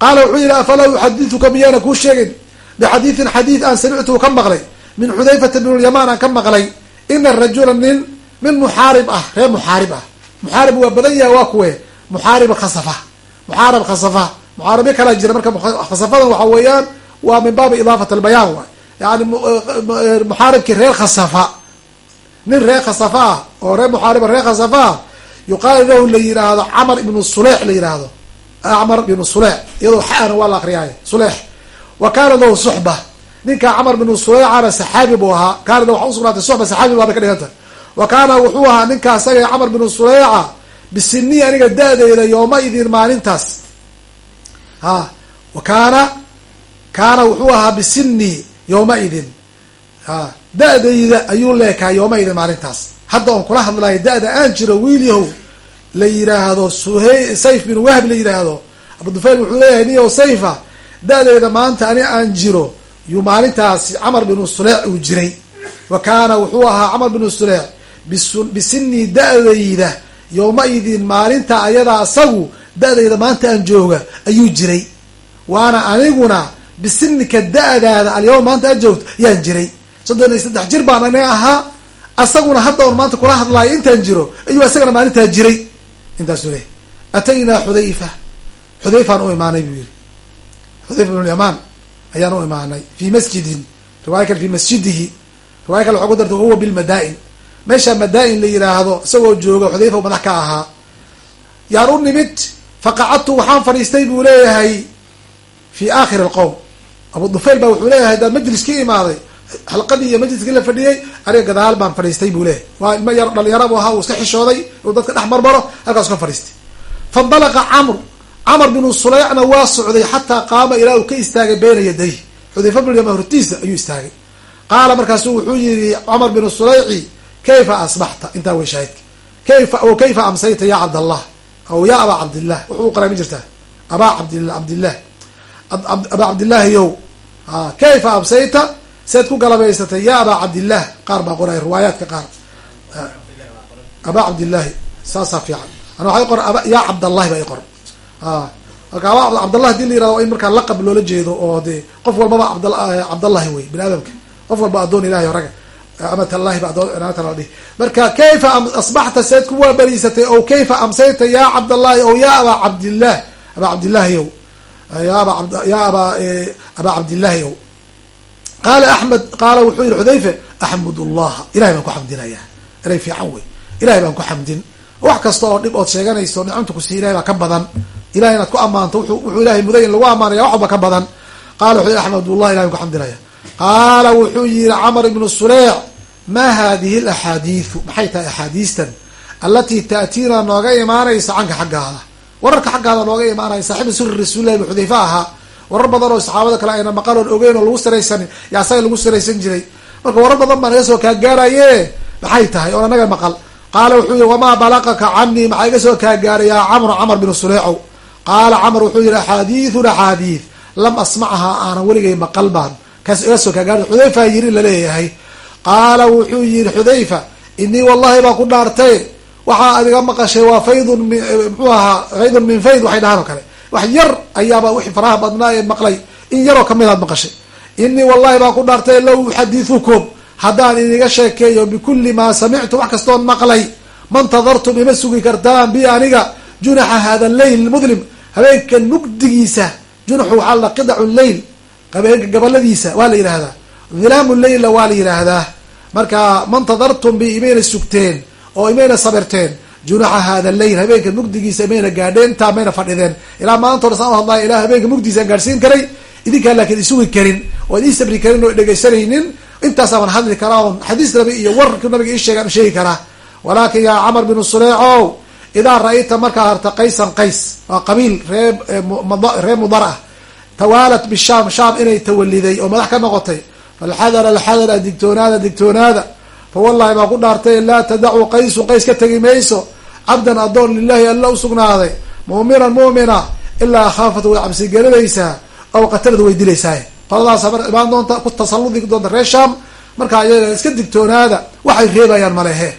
Qaala wuxuu yihi afalaa uxadituka miyaana kuu sheegin? Bixadiidin xadiid aan samictuu ka maqlay min xudayfata bn lyamaan aan ka maqlay ina rajula nin min muxaarib ah reer muxaarib ah. Muxaarib waa badan yahay waa kuwe muxaarib khasafa muxaarib khasafa muxaaribyo kalaa jira marka khasafadan waxa weeyaan waa min baabi idaafat albayaan waay yani muxaaribkii reer khasafa nin reer khasafa ah oo reer muxaariba reer khasafa ah yuqaalu lahu la yidhaahdo camar ibnu sulex la yidhaahdo acmar ibnu sulex iyadoo xana waa la akriyaay sulex wa kaana lahu suxba. Ninka camar binu suleycana saxaabi buu ahaa. Kaanana waxa usugnaatay suxba saxaabi baabay ka dhiganta. Wa kaana wuxuu ahaa ninka asaga camar binu suleyca bisinii aniga da-deyda yooma idin maalintaas. Ha kaana kaana wuxuu ahaa bisinii yooma idin ha da-dayda ayuu leekahay yooma idin maalintaas. Hadda oon kula hadlayo da-da aan jiro wiil yahow la yiraahdo suhey sayf bin wahb la yiraahdo. Abu dufayl wuxuu leeyahay niyow sayfa da-deeda maanta ani aan jiro yuu maalintaasi camar binu suleec uu jiray. Wa kaana wuxuu ahaa camar binu suleec bisinii da-dayda yowma-idin maalinta ayadaa asagu da-dayda maanta aan jooga ayuu jiray. Waana aniguna bisinika da-daada alyawm maanta aad joogto ayaan jiray. Soddon iyo saddex jir baan aniga ahaa. Asaguna hadda on maanta kula hadlaayo intaan jiro ayuu isagana maalintaa jiray. Intaasuu leeyahy ataynaa xudayfa. Xudayfaan u imaanay buu yihi xudayfa bnu lyamaan ayaan u imaanay fi masjidin. Riwaaya kale fi masjidihi. Riwaya kale waxaa ku darta wahuwa bilmadaa-in meesha madaa-in la yiraahdo isagoo jooga xudayfa madax ka ahaa. Yaan u nimid faqacadtu waxaan fadhiistay buu leeyahay fi aakhiri alqowm abu dufayl baa wuxuu leeyahay haddaad majliskii imaaday xalqadii iyo majliskii la fadhiyey aniga gadaal baan fadhiistay buu leeyahy waa ilmo yar dhalinyara bu ahaa uu iska xishooday uu dadka dhex marmaro halkaas ka fadhiistay. Faindalaqa camr. Camar binu suleycna waa socday xataa qaama ilaa uu ka istaagay bayna yaday xudayfa bnu yamaan hortiisa ayuu istaagay. Qaala markaasu wuxuu yihi camar binu suleyci kayfa asbaxta intaa wey shaahidka kayfa o kayfa amsayta ya cabdallah aw ya abaa cabdillah wuxuu u ma jirtaa abaa cabdillah cabdillah abaa cabdillaahiyow kayfa amsayta seed ku galabaysatay ya abaa cabdillah qaar baa qoray riwaayaadka qaar abaa cabdillaahi saasaa fiican ana waxay qoran ya cabdallahi ba i qoran marka aba cabdallah haddii la yiraahdo in markaa laqab loola jeedo oo dee qof walbaba abd cabdallahi wey bini aadamka qof walba addoon ilahi o ragga amatallahi ba adoonatala dhihi marka kayfa asbaxta seed ku waabariisatay o kayfa amsayta ya cabdallahi o ya abaa cabdillah? Abaa cabdillaahiyow ya aba ya aba abaa cabdillaahi ow. Qaala axmed qaala wuxuu yihi xudayfe axmud llaha ilahay baan ku xamdinaya. Eray fiican wey. Ilahay baan ku xamdin. Wax kasta oo dhib ood sheeganayso nicamta kusiiya ilahay baa ka badan. Ilahay inaad ku amaanto wuxuu ilahay muday in lagu amaanaya wax ka badan. Qala wuxuu yihi axmedullah ilahay baan ku xamdinaya. Qaala wuxuu yihi camr ibnu suleyc ma hadihi alaxaadiidu maxay tahay axaadiistan? Alatii taatiina nooga imaanaysa canka xaggaada. Wararka xaggaada nooga imaanaya saaxibu siri rasuulillahi bu xudayfa ahaa. Warar badan oo saxaabada kale ayna maqal oon ogeyn oo lagu saraysanin yaa asaga lagu saraysan jiray. Marka warar badan baa naga soo kaagaaraye maxay tahay? Oon anaga maqal. Qaala wuxuu yihi wamaa balaqaka canii maxaa iga soo kaagaaray yaa camru camar binu suleycow qaala camr wuxuu yihi axaadiithun axaadiid lam asmacha aanan weligay maqal baan. Kaas iga soo kaagaara xudayfa yiri la leeyahay qaala wuxuu yihi xudayfa inii wallahi baa ku dhaartay. Waxaa adiga maqashay waa faydun mxuu ahaa faydun min fayd waxay dhahaan oo kale. Wax yar ayaaba wixii faraha badnaa ee maqlay in yaroo ka mid aad maqashay. Inii wallahi baa ku dhaartay low uxadihukum haddaan iniga sheekeeyo bikulli maa samictu wax kastoon maqlay. Mantadartum ima sugi kartaan bi aniga junaxa hada leyl mudlim habeenkan mugdigiisa junaxu waxaa la qidacu leyl habeenka gabaladiisa waa la yidhahdaa dhilaamu leyla waa la yidhaahdaa. Marka mantadartum bi imayna sugteen oo imayna sabirteen junaxa hada leyl habeenka mugdigiisa imayna gaadheen intaa mayna fadhideen. Ilaa maanta hore saan hadlaya ilaa habeenka mugdigiisaan gaadhsiin karay idinkaa laakiin isugi karin oo id ii sabri karin oo dhegaysanaynin. Intaasaaban hadli karaa on xadiis nabi iyo warki nabiga ii sheegaan sheegi karaa. Walaakin yaa camar binu suleycow idaa ra'ayta markaa harta qaysan qays waa qabiil ree reer mudar ah tawaalat bishaam shaam inay tawaliday oo madax ka noqotay falxadara alxadara digtoonaada digtoonaada fa wallahi baa ku dhaartay laa tadacu qaysun qays ka tegi mayso cabdan addoon lilahi alla usugnaaday muuminan mu'mina ilaa akhaafat way cabsigelinaysaa aw qatalad way dilaysaa qoladaasa mar imaan doonta ku tasalludi doonta reer sham markaa iyaga iska digtoonaada waxay reebayaan malehe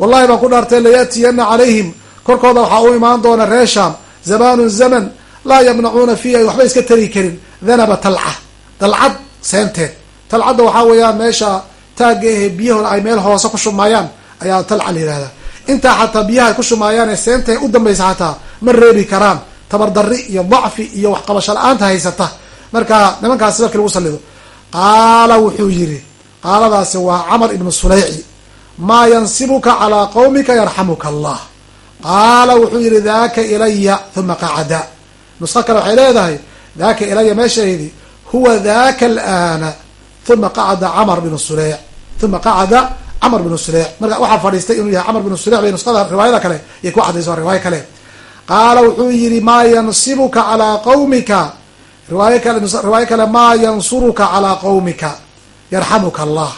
wallahi baan ku dhaartay layatiyana calayhim korkooda waxaa u imaan doona reer sham zamanun zaman laa yamnacuuna fiihi ay waxba iska tari karin danaba talca dalcad seenteed talcadda waxaa weeyaan meesha taagga ahe biyahooda ay meel hoose ku shumaayaan ayaa talca la yihahdaa intaa xataa biyaha ay ku shumaayaan ee seentae u dambaysa xataa ma reebi karaan. Tabardari iyo dacfi iyo waxqabasho la'aanta haysata. Marka nimankaasi markii lagu salido qaala wuxuu yihi qaaladaasi waa camar ibnu suleyci maa yansibuka calaa qawmika yarxamuka allah. Qaala wuxuu yihi daka ilaya uma qacada. Nusqo kale waxay leedahay daka ilaya meeshaydi huwa daka alana uma qacada camar binu suleyc uma qacada camar binu suleyc marka waxaa fadhiistay inuu yahay camar binu suleyc bay nusqada riwaayada kale yay ku cadaysa waa riwaayo kale. Qaala wuxuu yihi maa yansibuka calaa qawmika? Riwaayo kale riwaayo kale maa yansuruka calaa qawmika? Yarxamuka allah.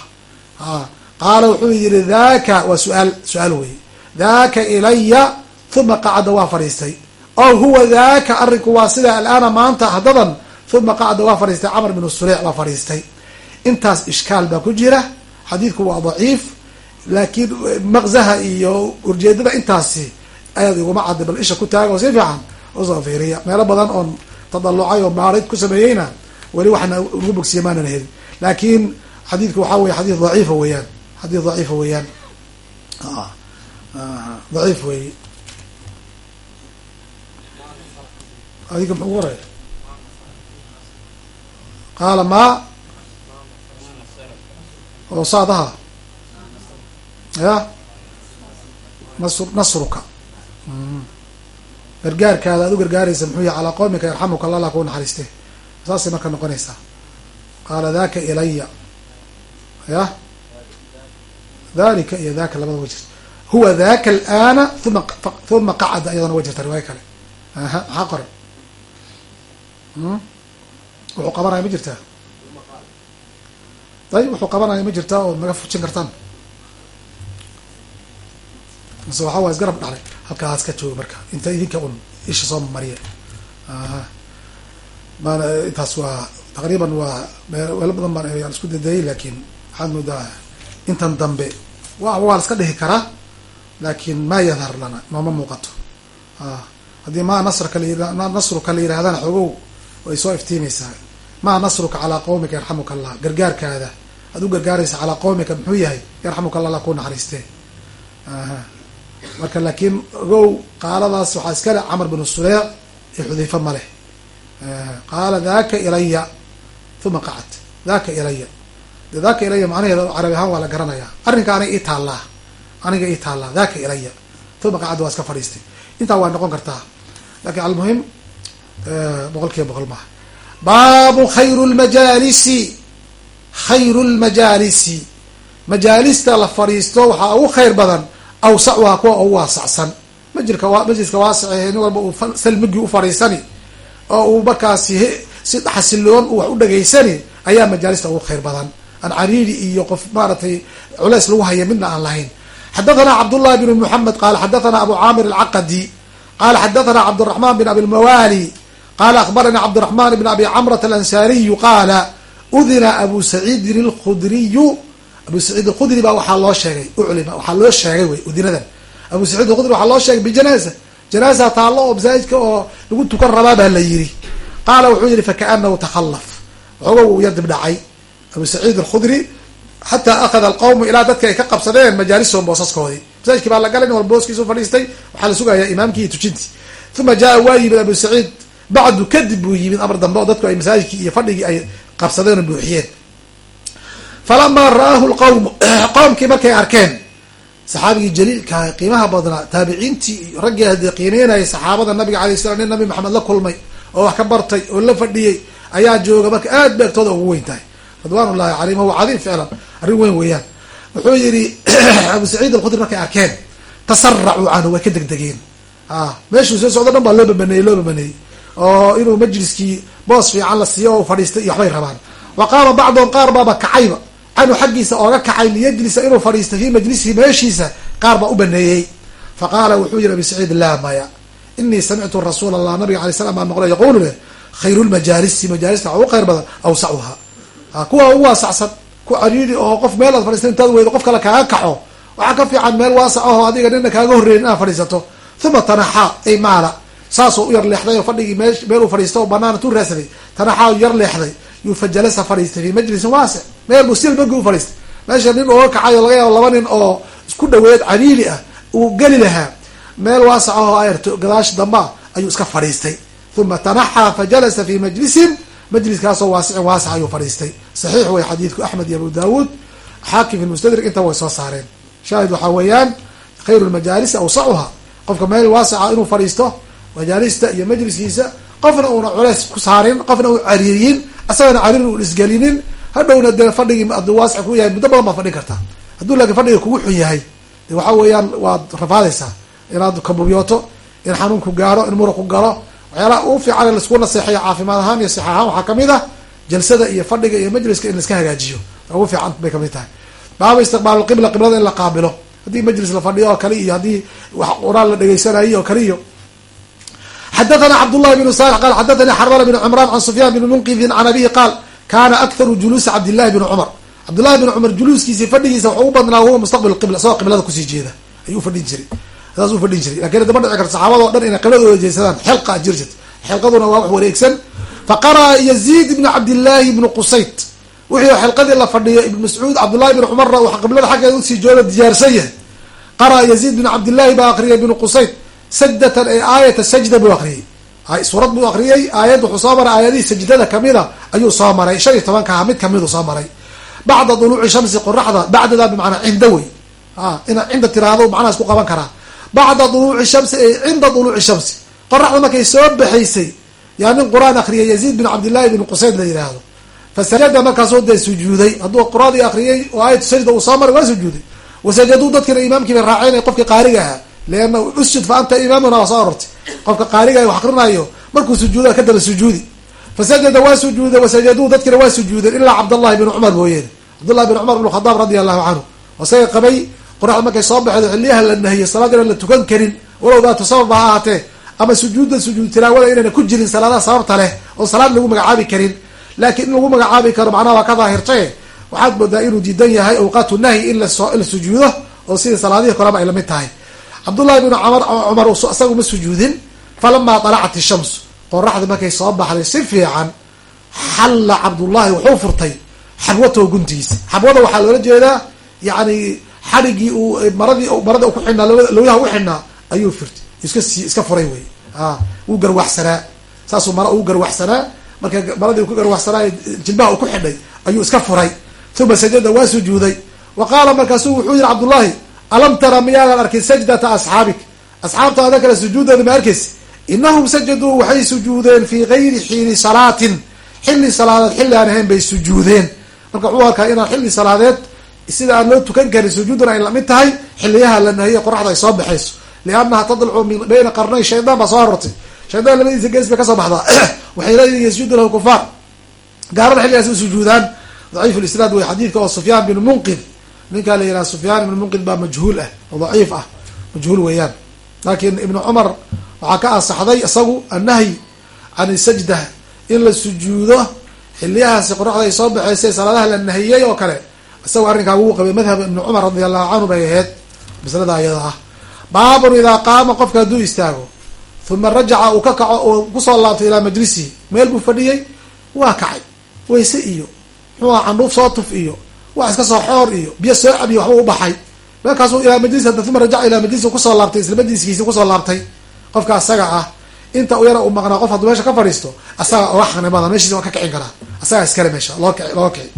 Qaala wuxuu yihi daka waa suaal su'aal wey daka ilaya uma qacada waa fadhiistay. Oo huwa daaka arrinku waa sida alaana maanta haddadan uma qacada waa fadhiistay. Camr binu suleyc waa fadhiistay intaas ishkaal baa ku jira. Xadiidku waa daciif laakiin maqzaha iyo urjeedada intaasi ayaad iguma cadda bal isha ku taaga oo si fiican u soo fiiriya. Meelo badan oon tadalucay oo maarid ku sameeyeyna weli waxna ugu bogsiya maanan helin laakiin xadiidku waxaa weye xadiid daciifa weeyaan. Xadiid daciifa weeyaan. Daciif wey adiga muxuu waray qaala ma oo saadaha ya? Nasr nasruka. Gargaarkaada aad u gargaaraysa muxuu yahy calaa qowmika yarxamuka allah la kuu naxariiste. Saasay marka noqonaysaa. Qaala daka ilaya ya? Dalika iyo daka labada wa huwa daka alana uma uma qacada iyadana wa jirta riwaayo kale. Aha maxaa qoran wuxuu qabanaya ma jirtaa dayib wuxuu qabanaya ma jirtaa oo naga fujin kartaan. Mise waxaa waa isgarab dhalay halkaas ka jooga marka inta idinka un isha soo mariya maana intaas waa taqriiban waa meelo badan baan aan isku dadayay laakiin waxaad moodaa intan dambe wa waa la iska dhihi karaa laakiin maa yadhar lana nooma muuqato. Haddii maa nasrka la nasruka la yidhahdana xogow way soo iftiimaysaa maa nasruka calaa qawmika yarxamuka allah. Gargaarkaada aad u gargaaraysa calaa qawmika muxuu yahay? Yarxamuka allah la ku naxariistee. Marka laakiin ogow qaaladaas waxaa iskale camr binu suleyc iyo xudayfa ma leh. Qaala daka ilaya uma qacad daka ilaya. De daka ilaya macnaheeda carabi ahaan waa la garanayaa. Arrinka aniga ii taallaa. Aniga ii taallaa. Daka ilaya. Uma qacad waa iska fadhiistay. Intaa waa noqon kartaa. Lakin almuhim boqol kiiba boqol maaha baabu khayru lmajaalisi khayru lmajaalisi majaalista la fadhiisto waxaa ugu khayr badan. Awsacuhaa kuwa ugu waasacsan. Majirka majliska waasace nin walba uu salmigii ufadhiisani oo uu markaasi si xasiloon uu wax u dhagaysani ayaa majaalista ugu khayr badan. Aan cariiri iyo qof maaratay culeys lagu haya midna aan lahayn. Xadathana cabdullahi bn muxamed qaala xadathana abu camir alcaqadi. Qaala xadathana cabdiraxman bin abi lmawali qala akhbaranii cabdiraxman bn abi camrat alansaariyu qaala udina abu saciidin lkudriyu abu saciid alkhudri baa waxaa loo sheegay uclima waxaa loo sheegay wey udinadan abu saciid alkhudri waxaa loo sheegay bijanaaza janaasa taallo oo masaajidka oo lagu tukan rabaa baa la yidhi qaala wuxuu yihi fakaanahu takhallaf waxooga uu yar dibdhacay abu saciid alkhudri xataa akhada alqawmu ilaa dadka ay ka qabsadeen majaalisuhum boosaskoodii masaajidkii baa la galay in wal booskiisu fadhiistay waxaa la sugayaa imaamkii iyo tujintii uma jaa waa yimid bacdu kadib buu yimid amar dambe oo dadku ay masaajidkii iyo fadhigii ay qabsadeen buuxiyeen. Falamaa ra'aahu lqawmu qowmkii markay arkeen saxaabigii jaliilkaha qiimaha badnaa taabiciintii raggii hadee qiimeynayay saxaabada nabiga alay slam nin nabi maxamed la kulmay oo wax ka bartay oo la fadhiyey ayaa jooga marka aad ba agtooda ugu weyn tahay. Ridwan ullahi calayhim huwa cadiim ficlan arrin weyn weeyaan. Wuxuu yihi abu saciid alkhudri markay arkeen tasaracuu canhu way ka degdegeen. A meeshuu soo socdo dhan baa loo babaneeyey loo babaneeyey oo inuu majliskii boos fiican la siiyo fadhiistay iyo waxbay rabaan. Wa qaama bacduhum qaar baaba kacayba. Canhu xaggiisa ooga kacay liyajlisa inuu fadhiisto fii majlisihi meeshiisa qaar baa u baneeyey. Fa qaala wuxuu yihi abi saciid laa maya. Inii samictu rasuul allah nabiga alay slam baa maqlay yaqulu leh khayru lmajaalisi majaalista waxa ugu khayr badan awsacuha kuwa ugu waasacsan ku cariiri oo qof meel aad fadhiista intaad weydo qof kale kaaga kaco. Waxaa ka fiican meel waasac aho adiga nina kaaga horreeyin inaad fadhiisato. Uma tanaxaa ay maala saasoo u yar leexday oo fadhigii me meel uu fadhiista oo banaan tu raadsaday tanaxaa yar leexday. Yuu fajalasa fadhiistay fi majlisin waasic meel buu sil magi u fadhiistay. Meesha nin ooga kacayo laga yaabo laba nin oo isku dhaweed cariiri ah uu geli lahaa. Meel waasac aho ayarto gadaash damba ayuu iska fadhiistay. Uma tanaxaa fajalasa fi majlisin. Majliskaasoo waasicin waasac ayuu fadhiistay. Saxiix way xadiidku axmed iyo abu daawuud. Xaakim fi mustadrik inta way soo saareen. Shaahid waxaa weeyaan khayru lmajaalisi awsacuha qofka meel waasaca inuu fadhiisto majaalista iyo majliskiisa qofna uuna culeys ku saarin qofna uu cariiriyin asagana cariir uun isgelinin hadhowna dee fadhigii hadduu waasic ku yahay muddo badan baad fadhin kartaa hadduu laakiin fadhiga kugu xun yahay de waxa weeyaan waad rafaadaysaa inaad kaburyooto in xanuunku gaaro in muruqu galo waxyaalaha uu fiican la isku naseexayo caafimaad ahaan iyo sixa ahaan waxaa ka mid ah jalsada iyo fadhiga iyo majliska in laiska hagaajiyo. Ugu fiican bay ka mid tahay. Baaba istiqbaal qibla qiblada in la qaabilo. Haddii majlis la fadhiyo oo kale iyo haddii wax quraan la dhegeysanayo oo kale iyo xadathana cabdullahi bnu salix qaal xadathani xarmala bn cumraan can sufyaan bni munqidin can abihi qaal kana akharu juluusi cabdillahi bni cumar cabdullahi bni cumar juluuskiisi fadhigiisa waxuu u badnaa huwa mustaqbil qibla isagoo qiblada ku sii jeeda ayuu ufadhin jiray saas u fadhin jiray laakiin dama dhici karta saxaabada o dhan inay qibladooda jeesadaan xelqa jir jirta xelqaduna waa wax wareegsan faqara'a yaziid ibnu cabdillahi ibnu qusayt wixii xelqadii la fadhiyo ibn mascuud cabdullahi bn cumarna wax qiblada xaggeeda u sii jooga diyaarsan yahay qara'a yaziid bn cabdillahi baa akriyay ibnu qusayt sajdatan ee aayata sajda buu akriyey suurad buu akriyey aayad wuxuu soo maray aayadihii sajdada kamida ayuu soo maray shan iyo tobankaha mid kamiduu soo maray bacda duluuci shamsi qoraxda bacdada bimacnaa cinda wey inaad cinda tiraahdo macnaha isku qaban karaa bacda duluuci shamsi ay cinda duluuci shamsi qoraxda markay soo baxaysay yaa nin qur'aan akriyay yaziid bin cabdillahi bin qusayd la yidhaahdo fasajada markaasoo dee sujuuday hadduu qur'aadii akriyay oo aayatu sajda uu soo maray waa sujuuday wasajaduu dadkina imaamkiibay raaceen qofkii qaariga ahaa leana usjud fa anta imaamuna waa soo arortay qofka qaariga wax akrinayo markuu sujuuda ka daba sujuudi fasajada waa sujuuday wasajaduu dadkina waa sujuudeen ilaa cabdallahi bin cumar mooyeene cabdullahi bin cumar bn khadaab radia allahu canhu isaga qabay qoraxda markay soo baxdo xiliyaha la nahiyay salaad inaan la tukan karin walow daatu sabab ha ahaatee ama sujuudda sujuud tilaawada inayna ku jirin salaadaha sababta leh oo salaad lagu magacaabi karin laakiin in lagu magacaabi karo macnaha waa ka daahirtae waxaad moodaa inuu diidan yahay awqaatu nahyi in la sujuudo oo sidii salaadihii koreba ay la mid tahay cabdullahi bn cumar isaga uma sujuudin. Falamaa talacat ishamsu qoraxda markay soo baxday si fiican xalla cabdullahi wuxuu furtay xabwatoo guntiisa. Xabwada waxaa loola jeedaa yani xadhigii uu maradii marada ku xidhnaa lowyaha u xidhnaa ayuu firtay iska si iska furay wey. Wuu garwaxsanaa. Saasuu mara ugu garwaxsanaa. Marka maradii ku garwaxsanaa jilbaha uu ku xidhay ayuu iska furay. Uma sajada waa sujuuday. Wa qaala markaasu wuxuu yihi cabdullahi alam tara miyaadan arkin sajdata asxaabik asxaabtaada kale sujuuddooda ma arkaysa inahum sajaduu waxay sujuudeen fii gayri xiini salaatin. Xilli salaadeed xilli aan ahayn bay sujuudeen. Marka wuxuu arkaa inaan xilli salaadeed sida aan loo tukan karin sujuuduna ay la mid tahay xiliyaha la nahiye qoraxda ay soo baxayso. Liannaha tadlucu min bayna qarnay shaydaan baa soo arortay. Shaydaan labadiisa gees bay ka soo baxdaa. Waxay leeyihiin yasjudu lahu kufaar. Gaarada xilligaas u sujuudaan. Daciif lisnaad wey xadiidka oo sufyaan bin munqid ninkaa la yihahha sufyaan ibn munqid baa majhuul ah oo daciif ah majhuul weeyaan. Laakiin ibnu cumar waxaa ka ansaxday isagu annahyi can isajda in la sujuudo xiliyahaasi qoraxda ay soo baxaysay salaadaha la nahiyey oo kale isagoo arrinkaa wuu qabay madhab ibni cumar radi allahu canhu bay ahayd maslada ayada ah. Baabun idaa qaama qofka hadduu istaago uma rajaca uu ka kaco oo ku soo laabtay ilaa majlisihi meel buu fadhiyey waa kacay wayse iyo muxuu aha candhuuf soo tuf iyo wax iska soo xoor iyo biyo soo cab iyo waxba u baxay. Meelkaasuu ilaa majlis uma rajaca ilaa majlisi ku soo laabtay isla majliskiisi ku soo laabtay. Qofka asaga ah inta u yara u maqnaa qof hadduu meesha ka fadhiisto asaga oga xaqnimada meshiisa waa ka kicin karaa asagaa iskale meesha loo kici loo kici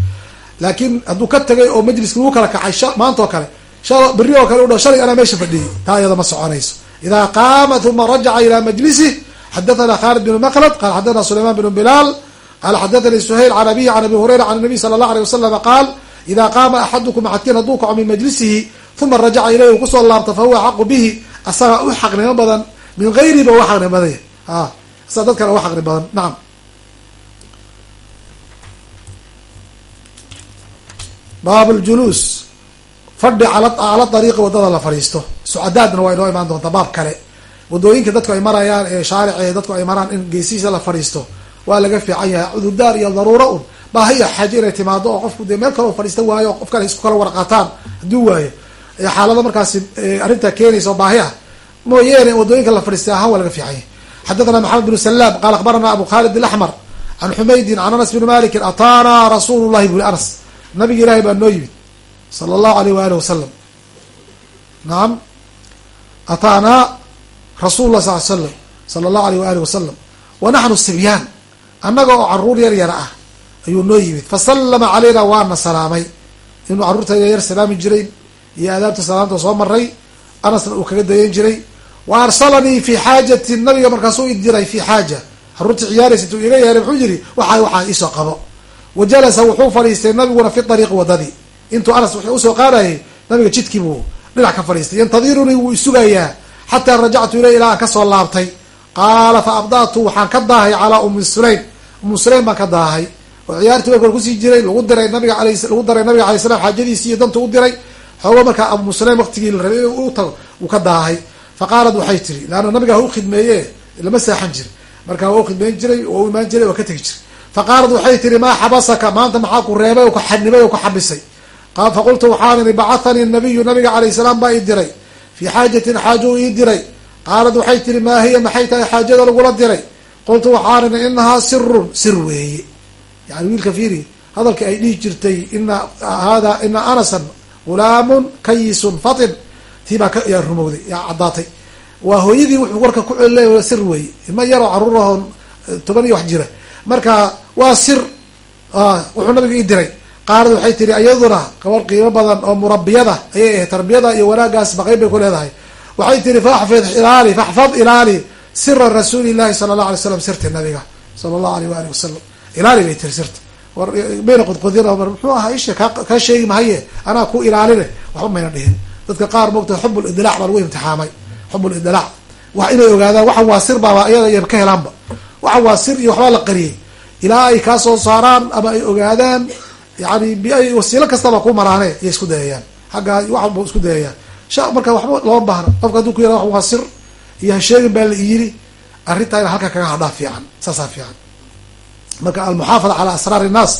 laakiin hadduu ka tagay oo majliska lagu kala kacay maanta oo kale sha beri oo kale u dha shalay anaa meesha fadhiyey. Taa iyada ma soconayso. Idaa qaama uma rajaca ilaa majlisih xadathana khalid bn maqlad qala xadathana sulayman bn bilaal qala xadathani suhayl can abihi can abi hurayra can nabiy sala allah alيh wasalam qaal ida qaama axadukum axadkiin hadduu kaco min majlisihi uma rajaca ilayh ku soo laabta fa huwa axaqu bihi asaga u xaqnimo badan min gayrihi ba uga xaqnimo badanya asaga dad kale uga xaqni badan nacam baab ljuluus fadhi cala dariiqi waddada la fadhiisto sucadaadna waa inoo imaan doontaa baab kale waddooyinka dadku ay marayaan ee shaarice dadku ay maraan in geesihiisa la fadhiisto waa laga fiican yahay cudurdaar iyo daruuro un baahiya xaaje inay timaado oo qofku dee meel kaleo fadhiista waayo qof kale isku kala warqaataan hadduu waayo. Xaalado markaasi arrintaa keenaysa oo baahi ah mooyeene waddooyinka la fadhiistay ahaan waa laga fiican yahay xadathana maxamed bnu salaam qaala akhbarana abu khalid alaxmar can xumaydin can anas bni malikin ataanaa rasuulu llahi buli anas nabiga ilaahay baa noo yimid sala allahu alayh waali wasalam nacam ataanaa rasuulu lah sal slam sala allahu alayh waali wasalam wa naxnu sibyaan annaga oo carruur yar yara ah ayuu noo yimid. Fasallama calayna waana salaamay. Inuu carruurta yar salaami jiray iyo aadaabta salaamta soo maray anasna uu kaga dayan jiray. Wa arsalanii fi xaajatin nabiga markaasuu diray fi xaaja. Carruurtii ciyaaraysa intuu iga yeeray wuxuu yihi waxaa waxaa iisoo qabo. Wa jalasa wuxuu fadhiistay nabiguna fi ariiqi wadadii intuu anas wuxuu u soo qaadayay nabiga jidkii buu dhinac ka fadhiistay. Yantadirunii wuu isugayaa xataa rajactu ilay ilaa aan ka soo laabtay. Qaala fa abdatu waxaan ka daahay calaa umi sulaym. Umu sulaym baan ka daahay oo ciyaartii warkor ku sii jiray lagu diray nabiga lagu daray nabiga alay slam xaajadiisi iyo dantu u diray xoogo markaa abu musleim waqtigii la rabay in u tago uu ka daahay. Fa waxay tiri leanna nabiga ha u khidmeeye lama seexan jiri marka waa u khidmeyn jiray waa u imaan jiray waa ka tegi jiray. Fa waxay tiri maa xabasaka maanta maxaa ku reebay oo ku xanibay oo ku xabisay? Faqultu waxaan iri bacahanii nabiyu nabiga alayh salaam baa ii diray. Fii xaajatin xaajo ii diray. Qaalat waxay tiri maa hiya maxay tahay xaajada lagula diray? Qultu waxaan iri inahaa sirun sir weeye yani wiilka fiiri hadalka ay dhihi jirtay ina hada ina anasan gulaamun kayisun fatin. Tii baa yaa rumowday yaa caddaatay. Waa hooyadii wuxuu warka ku celilay sir weeye. Ilma yaroo caruurahoon toban iyo wax jira. Marka waa sir wuxuu nabiga ii diray. Qaalad waxay tiri iyaduna gabar qiimo badan oo murabiyada ayay ahayd tarbiyada iyo wanaagaas baqayb bay ku leedahay. Waxay tiri faxfid ilaali faxfad ilaali sira rasuuli llahi sala allah alay slam sirta nabiga sala allahu aleyh waali wasalam ilaali bay tiri sirta. War mayna qodqodin mar muxuu ahaa isha kaa sheegi mahaye anaa ku ilaaline waxba mayna dhihin. Dadka qaar mogta xub lidilaac baa lagu imtixaamay xub lidilaac wax inay ogaadaan waxan waa sir baaba iyada iyo ka helaanba. Waxan waa sir iyo waxbaa la qariyay ilaa ay kaa soo saaraan ama ay ogaadaan yani biay wasiilo kastaba ku maraane yay isku dayayaan xaggaa waxba isku dayayaan sha marka waxba looma baahna qofka haduu ku yara waa sir iyo hasheegin baa la iyiri arrintaa ina halka kaga hadhaa fiican saasaa fiican marka almuxaafada calaa asraar innaas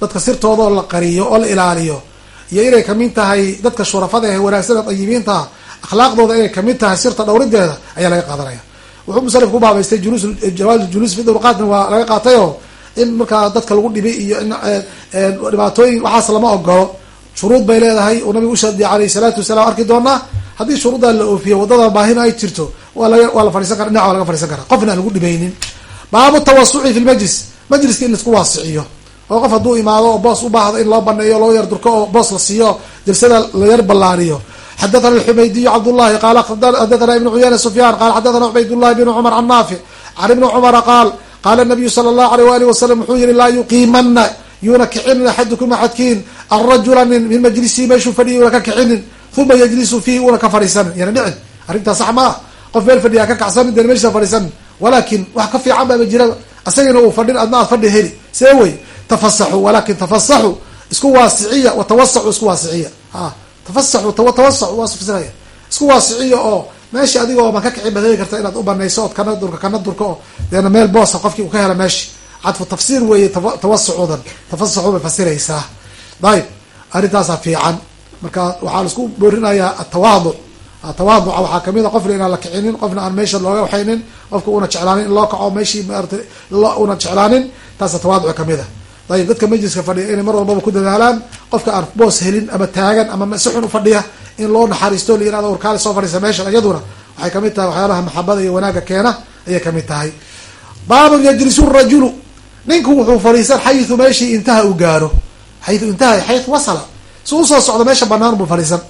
dadka sirtooda oo la qariyo oo la ilaaliyo iyo inay ka mid tahay dadka shurafada ee wanaagsan ee dayibiinta akhlaaqdooda inay ka mid tahay sirta dhowrideeda ayaa laga qaadanaya. Wuxuu musanif ku baabaystay julus jawaaz juluus fi dawqaatna waa laga qaatay oo in markaa dadka lagu dhibay iyo in dhibaatooyin waxaas lama ogolo shuruud bay leedahay uu nabigu ushardiya alayhi salaatu wasalaam arki doonaa haddii shuruuddaa la oofiyo waddada baahina ay jirto waa laga waa la fadhiisan kara dhinac waa laga fadhiisan karaa qofna aan lagu dhibaynin. Baabu tawasuci fi lmajlis majliska in la isku waasiciyo. Oo qof hadduu imaado oo boos u baahdo in loo baneeyo loo yar durko oo boos la siiyo jalsada la yar ballaariyo. Xadathana alxumaydiyu cabdullahi qaala xadathana ibnu cuyayna sufyaan qaala xadathana cubaydullahi bn cumar can naafic can ibni cumara qaal qaala nabiyu sala allahu aleyh waalihi wasalam wuxuu yihi laa yuqiimana yuuna kicinin axadukum axadkiin arajula nin min majlisihi meeshuu fadhiya una ka kicinin uma yajlisu fiihi una ka fadhiisanin yana dhicin arrintaa sax ma ah qof meel fadhiyaa ka kacsanin dee meesha fadhiisanin walaakin wax ka fiican baaba jiraba asagina uu fadhin adna aad fadhi heli. See wey? Tafasaxu walakin tafasaxu isku waasiciya watawasacu isku waasiciya. A tafasaxu tawasacu waa fasiraya isku waasiciya oo meesha adigoo ma ka kicin baad heli karta inaad u banayso ood kana durka kana durka oo deena meel boosa qofkii uu ka hela meeshi. Cadfu tafsiir weeye tawasucudan tafasaxu bay fasiraysaa. Dayib arrintaasaa fiican. Marka waxaa la isku boorinayaa atawaaduc tawaaduca waxaa ka mid a qofna inaan la kicinin qofna aan meesha looga waxaynin qofka una jeclaanin in loo kaco meeshii maarata una jeclaanin taasa tawaaduca ka mid a dayib dadka majliska fadhiya inay mar walbaba ku dadaalaan qofka aan boos helin ama taagan ama si xun ufadhiya in loo naxariisto la yiraahdo warkaali soo fadhiisa meeshan iyaduna waxay ka mid tahay waxyaalaha maxabada iyo wanaagga keena ayay ka mid tahay. Baabun yajlisu rajulu ninku wuxuu fadhiisan xayu meeshii intaha uu gaaro xayu intaha xayu wasala si u soo socdo meesha banaan buu fadhiisan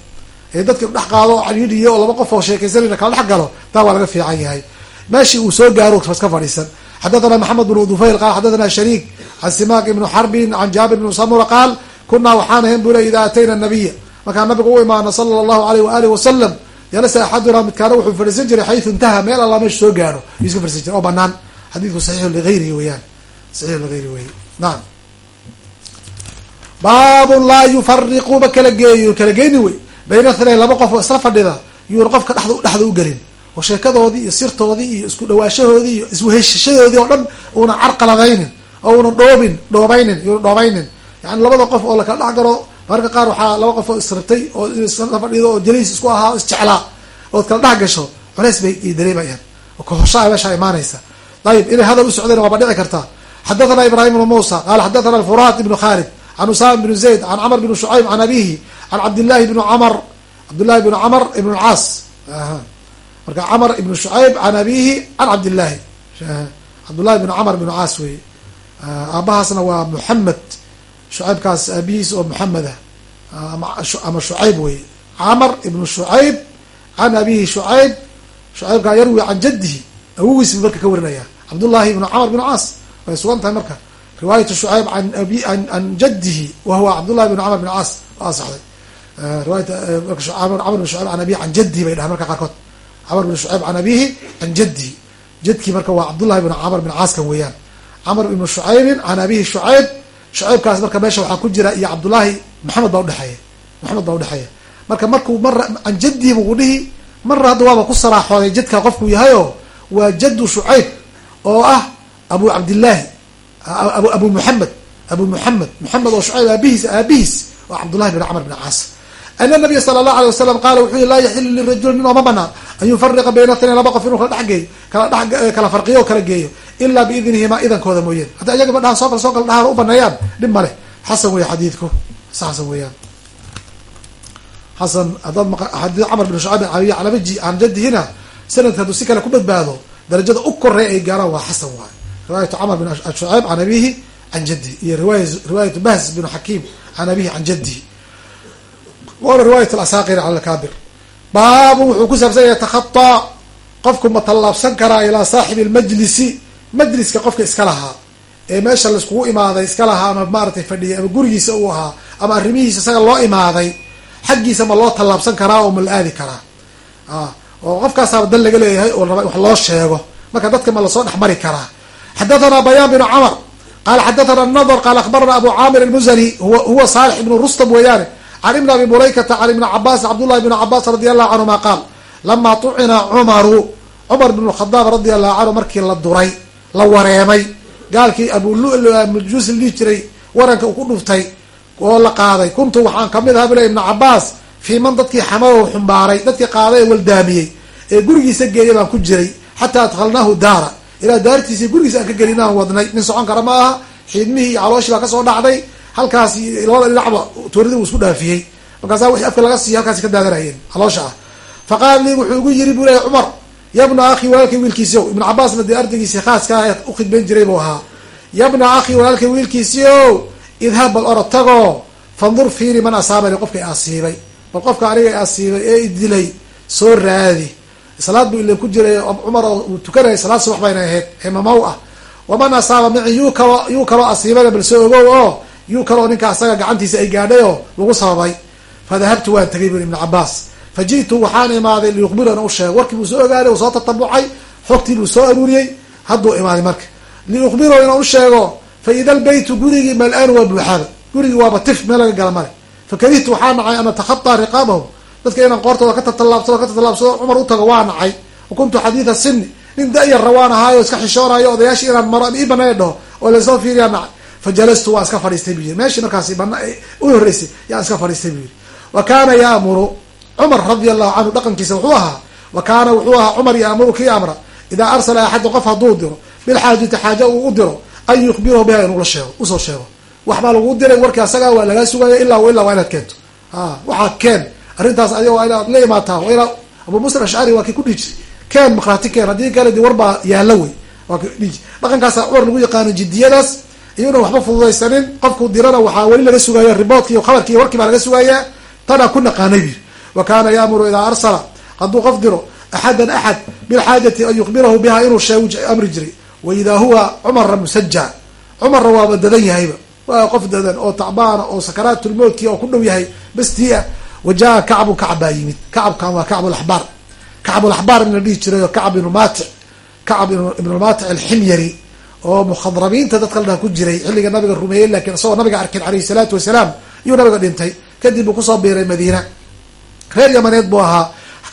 ee dadka dhex qaado caliidiyo oo laba qof oo sheekaysanayna kala dhex galo taa waa laga fiican yahay. Meeshii uu soo gaaro iska fadhiisan. Xadathana maxamed bn dufayl qaal xadathana shariik can simaak ibnu xarbin can jaabir bn samura qaal kunaa waxaan ahayn bule ida atayna nabiya markaan nabiga u imaano sala allahu aleyh waaalih wasalam jalasa axaduna midkaana wuxuu fadhiisan jiray xayu intaha meel alla meesha soo gaaro yuu iska fadhiisan jiray. Oo banaan xadiidku saxiixu ligayrihi weyaan saxiixu ligayrihi wey naam. Baabun laa yufariqu ma kala geeyo kala geyni wey bayna laba qof oo isla fadhida yuuna qofka dhexda dhexda u gelin. Oo sheekadoodii iyo sirtoodii iyo isku dhawaashahoodii iyo isweheshadoodii oo dhan una carqaladaynin oo una dhoobin dhoobaynin yuuna dhoobaynin. Yani labada qof oo lakala dhex galo mararka qaar waxaa laba qof oo israbtay oo isla fadhido oo jaliis isku ahaa o isjeclaa ood kala dhex gasho culeys bay dareemayaan. Oo kahoshaa meesha imaanaysa. Ayib inay hadal u socdeen waaba dhici kartaa xadathana ibrahim ibnu muusa qaala xadathana alfuraat ibnu khalid can usama bn zayd can camr bn shucayb can abihi can cabdillahi bn camr cabdillahi bn camr ibn lcaas marka camr ibn shucayb can abihi can cabdillahi cabdullahi bn camr bn caas wey aabahaasna waa muxamed shucaybkaas aabihiis oo muxameda ama shucayb wey camr ibn shucayb can abihi shucayb shucaybkaa yarwi can jadihi awogiis bu marka ka warinaya cabdullahi ibn camr bn caas way sugan tahay marka riwaayat shucayb an abi an jadihi wahuwa cabdullahi bn camr bn caas asaxday riwaayat camr bn shucayb an abihi can jadihi bay dhahan marka qaarkood. Camr bn shucayb can abihi can jadihi jadkii marka waa cabdullahi bn camr bn caaskan weeyaan. Camr ibn shucaybin can abihi shucayb shucaybkaas marka meesha waxaa ku jira iyo cabdullaahi maxamed baa udhexeeya maxamed baa udhexeeya marka markuu mara can jaddihi buu dhihi marna hadda waaba ku saraaxooday jadka qofkuu yahayo waa jaddu shucayb oo ah abu cabdillaahi abu abu muxamed abu muxamed muxamed oo shucayb aabihiis aabihiis waa cabdullahi bin camr bin caas ana nabiya sala allahu alay wasalam qaala wuxuu yihi laa yaxilu lirajuli nin ooma banaan an yufariqa bayna tnayn laba qof inuu kala dhex geeyo kala dhe kala farqiyo o kala geeyo ilaa biidnihima idankooda mooyeen haddi ayagaba dhahan soo kal soo kala dhahaan u baneeyaan dhib ma leh xasan weeye xadiidku xasan weeyaan xasan haddaad xadii camr bin shucayb calabaji aan jadihina sanadka hadduu si kale ku badbaado darajada u koreey ay gaaraan waa xasan waay riwaayatu camr bin shucayb can abihi can jadihi iyo riwaaya riwaayatu bahs bin xakiim can abihi can jadihi waana riwaayat alasaqir cala alkaabir. Baabu wuxuu ku saabsan yahay takhataa qofku ma tallaabsan karaa ilaa saaxibi lmajlisi majliska qofka iska lahaa. Ee meesha laiskugu imaaday iska lahaa ama maaratay fadhiyay ama gurigiisa uu ahaa ama arrimihiisa isaga loo imaaday xaggiisa ma loo tallaabsan karaa oo ma la aadi karaa. Oo qofkaasaaba dan laga leeyahay oo raba wax loo sheego. Marka dadka ma la soo dhexmari karaa. Xadathana bayaan binu camar qaala xadathana nadr qaala akhbarana abu caamir almuzani huwa saalix ibnu rustam weeyaane can ibni abi mulaykata can ibni cabaas cabdullahi bn cabaas radi allahu canhuma qaal lamaa tucina cumaru cumar bn khadaab radi allahu canhu markii la duray la wareemay gaalkii abuljuus dhihi jiray waranka uu ku dhuftay oo la qaaday kuntu waxaan ka mid ahaa bula ibna cabaas fii man dadkii xamalow xumbaaray dadkii qaaday ee waldaamiyey ee gurigiisa geeyay baan ku jiray xataa adkhalnaahu daara ilaa daartiisii gurigiisa aan ka gelin aan wadnay nin socon kara ma aha xiidmihii iyo calooshii baa ka soo dhacday halkaas labada dhinacba toorida uu isku dhaafiyey. Markaasa wixii afka laga siiya halkaasi ka daadanayeen caloosha ah. Fa qaala wuxuu igu yiri buu leeya cumar yabna akhi walaalkay wiilkiisio ibnu cabaasna dee ardaygiisii khaaska ah ee u khidbayn jiray buu ahaa. Yabna akhi walaalkay wiilkiisio idhab bal orod tago fandur fiiri man asaabani qofka i asiibay bal qofka aniga asiibay ee i dilay soo raadi. Salaad buu ilan ku jiray cumar uu tukanayay salaad subax bayna ahayd hemamaw ah. Waman asaaba kaloo yuu kaloo asiibana bal soo ogow oo yuu kaloo ninka asaga gacantiisa ay gaadhay oo lagu sababay. Fadahabtu waan tegay buri ibnu cabaas fa waxaan imaaday liyuqbirana u sheego warkii buu soo ogaaday uu soo tatabucay xogtii buu soo aruuriyey. Hadduu imaaday marka. Liyuqbiro inaan u sheego fa ida lbeytu gurigii mal-aan waa buuxaaba gurigii waaba tif meel laga gala male fa karihtu waxaa nacay an atakhataa riqaabahum. Dadka inaan qoortooda ka tatalaabsado ka tatalaabsado cumar u tago waa nacay. Wa kuntu xadiida sini nin da-yarra waan ahaayo iska xishoonayo odayaashii inaan maro ii banay dhaho oo la soo fiiriyaa nacay fa jalastu waan iska fadhiistay bu yiri meeshii markaasi bana u horreysay yaan iska fadhiistay bu yiri wa kaana yaamuru cumar radia allahu canhu dhaqankiisa wuxuu ahaa wa kaana wuxuu ahaa cumar yaamuru kii amra idaa arsala axadun qof hadduu diro bilxaajati xaaja uu u diro an yukhbirahu biha inuu la sheego u soo sheego waxbaa lagu diray warkii asaga waa lagaa sugaya ilaa ilaa waa inaad keento a waxaa keen arrintaas adiga waa inaad la imaataa waa inaa abu musa ashcari waa kii ku dhiji keen makraati keen haddii kale warbaa yaalla wey waa ki dhiji dhaqankaasa cumar lagu yaqaano jidiyadaas inan waxba fududaysanin qofku dirana waxaa weli laga sugaya riboodki iyo khabarki iyo warkii baa laga sugayaa tanaa ku naqaanay bir wa kaana yaamuru idaa arsala hadduu qof diro axadan axad bilxaajati an yukhbirahu biha inuu sheegu amri jiray. Wa idaa huwa cumarra musaja cumarna waaba dadan yahayba. Waa qof dadan oo tacbaana oo sakaraatulmowtki oo ku dhow yahay bestia wa jaa kacbu kacab baa yimid. Kacabkan waa kacbulaxbaar kacbulaxbaar in la dhihi jiray oo kacab ibnu matic kacab ibnu matic alximyari oo mukhadrabiinta dadka ladhaha ku jiray xilliga nabiga rumeeyey lakiin isagoo nabiga arkin alayhi salaatu wasalaam iyuu nabiga dhintay. Kadib buu ku soo biiray madiina. Reer yamaneed buu ahaa.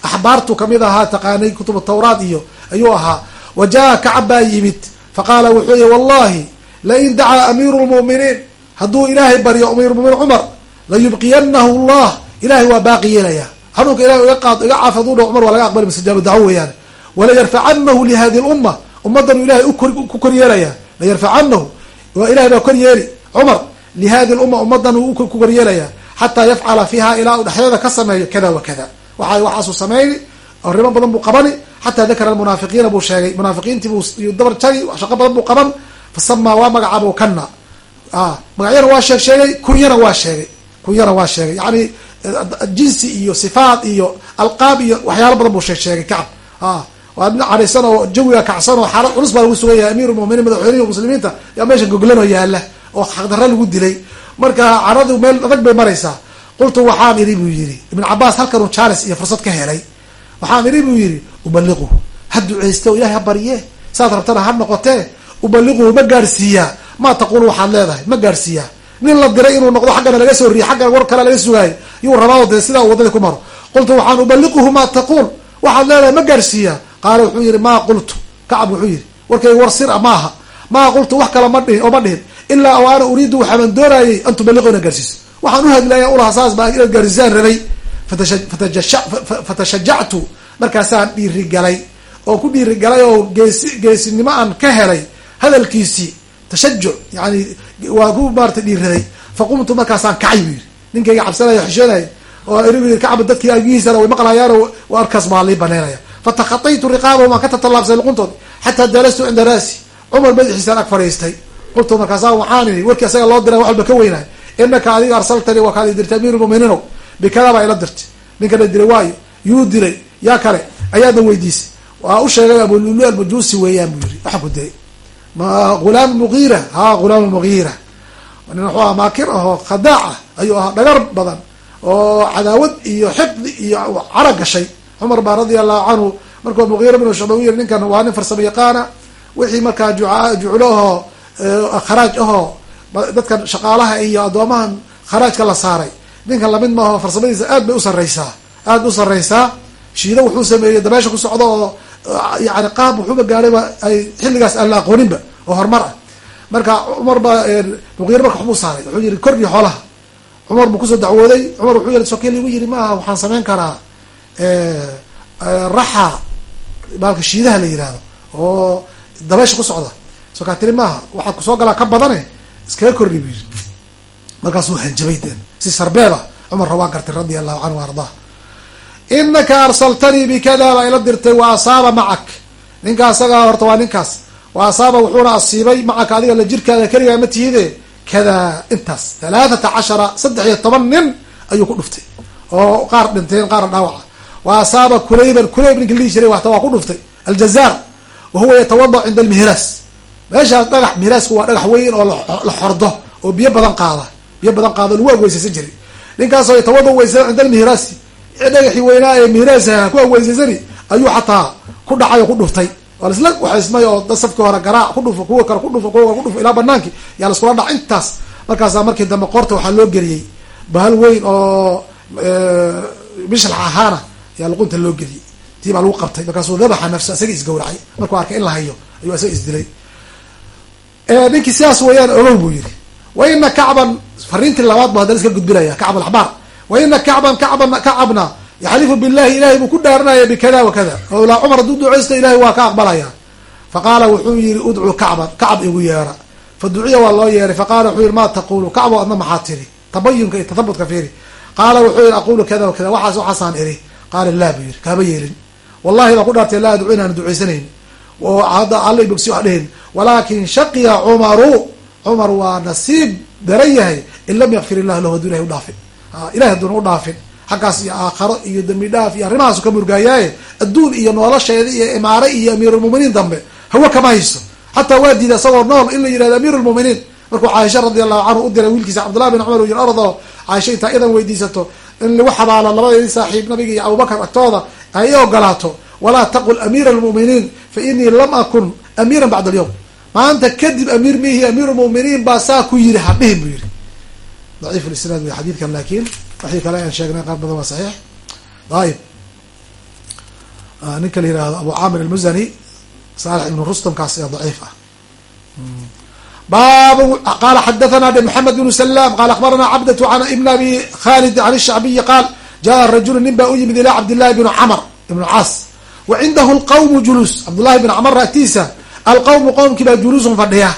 Axbaartu ka mid ahaa taqaanay kutubu tawraat iyo ayuu ahaa. Wa jaa kacab baa yimid. Faqaala wuxuu yihi wallahi lain dacaa amiiru lmu'miniin hadduu ilaahay baryo amiirumuminiin cumar layubqiyanahu allah. Ilahay waa baaqi yeelaya xanuunka ilahay iga qaad iga caaf haduu dha cumar waa laga aqbali mustajaabu dacwo weeyaane walayarfacanahu lihadi lumma ummaddan ilahay ku kor yeelaya layarfacanahu waa ilahay baa kor yeeli. Cumar lihadi lumma ummadan uu ku kor yeelaya xataa yafcala fiiha ilaa uu dhexdeeda ka sameeyo kada wa kada. Waa waxaasuu samayni arrimo badan buu qabani xataa dakara almunaafiqiina buu sheegay. Munaafiqiintii buu dabar jari shaqo badan buu qaban fasamaa waa magacaabo kana magacyana waa sheeg sheegay kunyana waa sheegay kunyana waa sheegay. Yani jinsi iyo sifaat iyo alqaab iyo waxyaalo badan buu sheeg sheegay kacab waa nin cadhaysan oo jawiga kacsan oo xaalad culus baa lagu sugan yahay amiir muminiin madaxweynihi muslimiinta yaa meesha goglanoo yaalla oo xaqdarra lagu dilay. Marka caradu meel adag bay maraysaa. Qultu waxaan idhi buu yihi ibn cabaas halkanuu jaalis iyo fursad ka helay. Waxaan idhi buu yihi ubaliquhu ha duceysto ilahay ha barye saad rabtana ha noqotee. Ubaliquhu ma gaadhsiiyaa maa taqulu waxaad leedahay ma gaadhsiiyaa nin la diray inuu noqdo xaggana laga soo riyo xaggana war kale laga sugaayo yuu rabaa dee sidaa wadadii ku maro. Qultu waxaan ubaliquhu maa taquul. Waxaad leedahay ma gaarsiiyaa qaala wuxuu yihi maa qultu? Kacab wuxuu yihi warkayga war sir a maaha. Maa qultu wax kale ma dhihin oo ma dhihin. Ilaa o ana uriidu waxaaban doonayay an tubaliqu ina gaarsiiso. Waxaan uhadlaya ulaha saas baa inaad gaarsiisaan rabay. Fatashajactu markaasaan dhiirigalay. Oo ku dhiirigalay oo geesi geesinimo aan ka helay hadalkiisii tashajuc yani waa ku maarata dhiiraday faqumtu markaasaan kacay bu yidhi. Ninkayga cabsanaya xishoonaya oo irigu yii kacba dadkii agihiisana way maqlayaano arkaas baa lii banaynaya fatakhataytu riqaabahum waan ka tatalaabsay luquntood xataa jalastu cinda raasi cumar madaxiisaan ag fadhiistay qultu markaasa waxaan idhi warkii asaga loo diray walba ka weynay inaka adiga arsaltanii waa kaad dirtay amiir muminiino bikada baa ila dirtay ninkana diray waayo yuu dilay yaa kale ayaadna weydiisay waa u sheegay abululu almajuusi weeyaan buu yiri waxaan ku diray ma ghulaam mugiira ha ghulaam mugiira nin wuxuu aha maakir ahoo khadaac ah ayuu ahaa dhagar badan oo cadaawad iyo xiqdi iyo cara gashay cumar baa radia allahu canhu markuu mugiira binu shucba u yiri ninkan waa nin farsamo yaqaana wixii markaa juclo ahoo kharaaj ahoo dadkan shaqaalaha iyo addoomahan kharaajka la saaray. Ninkan la mid maaho farsamadiisa aad bay usareysaa aad u sareysaa shiido wuxuu sameeyey dabeesha ku socdo oo yani qaab wuxuuba gaadhayba ay xilligaas aan la aqooninba oo horumar ah marka cumar baa muqiir marka waxbuu saaray wuxuu yihi kordhi xoolaha. Cumar buu ku soo dacwooday. Cumar wuxuu yihi sokeel igu yiri maaha waxaan sameyn karaa raxa baalka shiidaha la yihahdo oo dabeesha ku socda. Sokaa tiri maaha waxaa ku soo galaa ka badane iskaga kordhi bu yiri markaasuu hanjabay deen si sarbeeba cumarra waa gartay radia allahu canhu ardaa inaka arsaltanii bikada baa ila dirtay wa asaaba macak ninka asagaa horta waa ninkaas. Wa asaaba wuxuuna asiibay macaka adiga la jirkaada keligaa ma tihide. Kada intaas halaathata cashara saddex iyo toban nin ayuu ku dhuftay. Oo qaar dhinteen qaarna dhaawaca wa asaaba kulayban kulayb ninka lihi jiray waxta waa ku dhuftay. Aljazaar wa huwa yatawadac cinda almihraas meeshaas dhagax mihraasku waa dhagax weyn oo la xordo oo biyo badan qaada. Biyo badan qaado lagu agweysaysan jiray. Ninkaasoo yatawada weysa cinda almihraasi dhagaxii weynaa ee mihraasa ku agweysaysani ayuu xataa ku dhacay oo ku dhuftay. Waa laisla waxaysmay oo da safkii hore garaac ku dhufo kuwa kale kudhufo kuwa kale kudhufo ilaa banaankii yaa laskula dhac intaas. Markaasaa markii dambe qoorta waxaa loo geliyey. Bahal weyn oo bishalx ahaana yaa luqunta loo geliyey tii baa lagu qabtay markaasuu dabaxa nafsa isaga isgawracay markuu arkay in la hayo ayuu isaga isdilay. Ninkii sidaas weeyaan ogow buu yiri wa ina kacban fariintii labaad bu haddana iska gudbinaya kacb alaxbaar. Wa ina kacban kacban kacabna yaxlifu billahi ilahay buu ku dhaaranaya bikada wa kada. Mawlaa cumar hadduu duceysto ilahay waa ka aqbalaya. Faqaala wuxuu yihi udcu kacban kacb igu yeera. Fa duciya waa loo yeeray. Faqala wuxuu yihi ma taqulu kacbo adna maxaa tiri tabayunka iyo tathabutka fiiri. Qaala wuxuu yihi aqulu kada wa kada waxaas waxaasaan iri qaala laa buu yihi kaama yeelin. Wallahi baa ku dhaartay laa adcu inaanu duceysanayn oo alla bogsi wax dhehen walaakin shaqiya cumaru cumar waa nasiib daran yahay in lam yakfir illahu lahu haduu ilahay udhaafin ilahay haduuna udhaafin xaggaas iyo aakharo iyo dambi dhaaf iyo arrimahaasu ka murgaayaaye adduun iyo nolosheeda iyo imaare iyo amiirulmuminiin dambe hawo kama haysto. Xataa waa diida isagoo nool in la yihahdo amiir lmuminiin markuu caaisha radi allahu canhu u diray wiilkiisa cabdullahi bin cumar u yiri ordo caaisha intaa idan weydiisato in lagu xabaalo labadeedii saaxiib nabiga iyo abubakar agtooda ay ogolaato walaa taqul amiira almu'miniin fa inii lam akun amiiran bacda alyawm. Maanta kadib amiir mihi amiir lmuminiin baa saa ku yiri hadhihin buu yihi daciif lisnaad wey xadiidkan laakin waxii kale aan sheegnay qaar badan waa saxiix. Ayib ninka la yihahdo abu camir almuzani salix ibnu rustam kaas ee daciif ah bab qala xadathana mxamed bn salam qala akbarana cabdة an ibn abi khalid an الshacbiyi qaal jaءa rajulu nin baa u yimid ila cabdillahi bn camr ibn caas wa cindahu lqawmu julus cabdullahi bn camr agtiisa alqawmu qowmkii baa juluusun fadhiya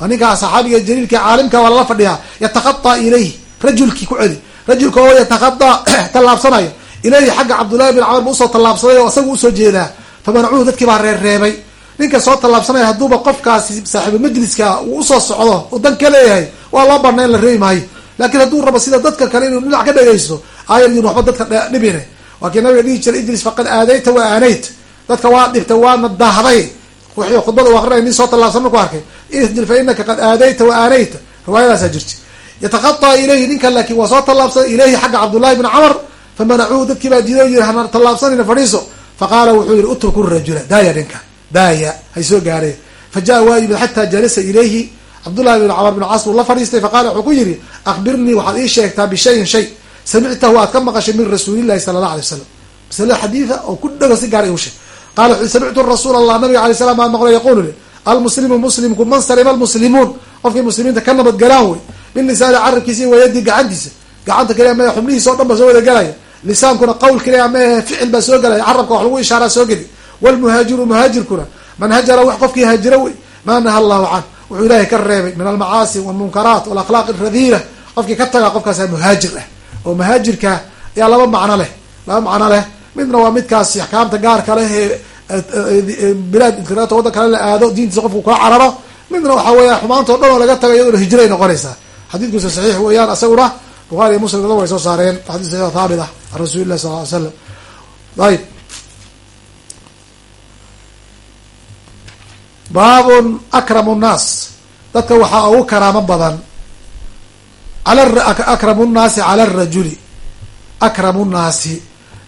ninkaa saxaabiga jaliilka caalimka waa lala fadhiyaa yatakhaطa ilayh rajulkii ku celi rajulka oo yatakhaطa tallaabsanaya ilayhi xagga cabdullahi bin camr bu usoo tallaabsaday oo isaga usoo jeedaa famanacuhu dadkii baa reerreebay ninka soo tallaabsanaya hadduuba qofkaasi saaxiibu majliska uu u soo socdo uu dan ka leeyahay waa loo barna in la reebi maayo laakiin hadduu rabo sida dadka kale inuu dhinac ka dhegaysto aayadin waxba dadka dhibine waa kii nabiga dhihi jiray ijlis faqad aadayta wa aanayt dadka waa dhibtay waana dahday wixii khudbada u aqrinaya nin soo tallaabsan marku arkay. Isjil fa inaka qad aadayta wa aanayta riwaayadaasaa jirta yatakhaطa ilayhi ninkan laakin waa soo tallaabsaday ilayhi xagga cabdullahi bn camr famanacuuhu dadkii baa diiday o yiri hana tallaabsanina fadhiiso faqaala wuxuu yihi utruku rajula. Daaya ninka daaya hay soo gaareen fa jaa waa yimid xataa jalasa ilayhi. Cabdullahi bin camar bin caas buu la fadhiistay faqala wuxuu ku yidhi akbirnii waxaad ii sheegtaa bishayin shay. Samictahu aad ka maqashay min rasuulillahi sala allah alay wasalam masale xadiida oo ku dhego si gaar igu sheeg qala wuxu samictu rasuul allah nabiga alay salam baan maqlay. Yaqulu li almuslimu muslimku man salima almuslimuun. Qofkii muslimiinta ka nabadgalaan wey. Bilisaani carabkiisa iyo wayadii gacantiisa. Gacanta kaliya ma xubnihiisa o dhan ba soo wada gelaya lisaankuna qowl kaliya ma ficil baa soo gelaya carabka wax lagu ishaaraa soo geli wlmuhaajiru muhaajirkuna man hajara wax qofkii haajira wey maa naha allahu can wuxuu ilaahay ka reebay min almacaasi walmunkaraat walakhlaaq alradiila qofkii ka taga qofkaasa muhaajir ah oo muhaajirka ayaa laba macno leh laba macno leh midna waa midkaas axkaamta gaarka leh ee bilaad intirata waddan kale la aado diintiisa qofku kula cararo midna waxa weya xumaanta o dhan oo laga taga iyadona hijray noqonaysaa xadiidkiisa saxiix weeyaan isaguna bukhari iyo muslim way soo saareen xadis haabit ah an rasuli illahi sal ly slam ayb baabun akramu nnaas. Dadka waxaa ugu karaamo badan akramu nnaasi cala arajuli akramu nnaasi.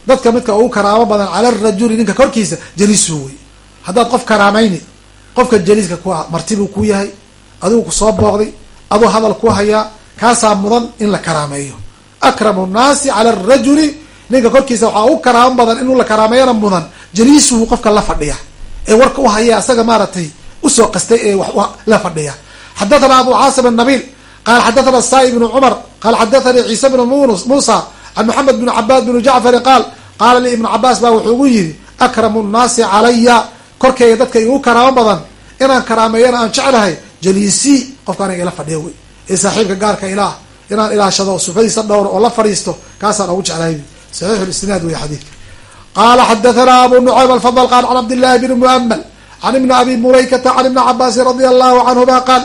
Dadka midka ugu karaamo badan cala arajuli ninka korkiisa jaliisu wey. Haddaad qof karaamayni qofka jaliiska ku ah martibuu ku yahay adigu ku soo booqday aduu hadal ku hayaa kaasaa mudan in la karaameeyo. Akramu nnaasi cala arajuli ninka korkiisa waxaa ugu karaamo badan inuu la karaameeyana mudan jaliisuhu qofka la fadhiya ee warka u haya isaga maaragtay u soo qastay ee wax la fadhiya. Xadathana abu caasim annabiil qala xadathana sai bnu cumar qala xadathanii ciise bnu muusa can maxamed bn cabaas bn jacfari qaal qaala li ibnu cabaas baa wuxuu ugu yidhi akramu nnaasi calaya korkeyga dadka igu karaamo badan inaan karaameeyana aan jeclahay jaliisii qofka aniga ila fadhiya wey. Ee saaxiibka gaarka ilaah inaan ilaashado sufadiisa dhowr oo la fadhiisto kaasaan ugu jeclahay. Saxiixu lisnaad wey xadiidka qala xadathana abu nucaym alfadl qaal can cabdillahi bni muamal can ibni abi mulaykata can ibni cabaasin radia allahu canhuma qaal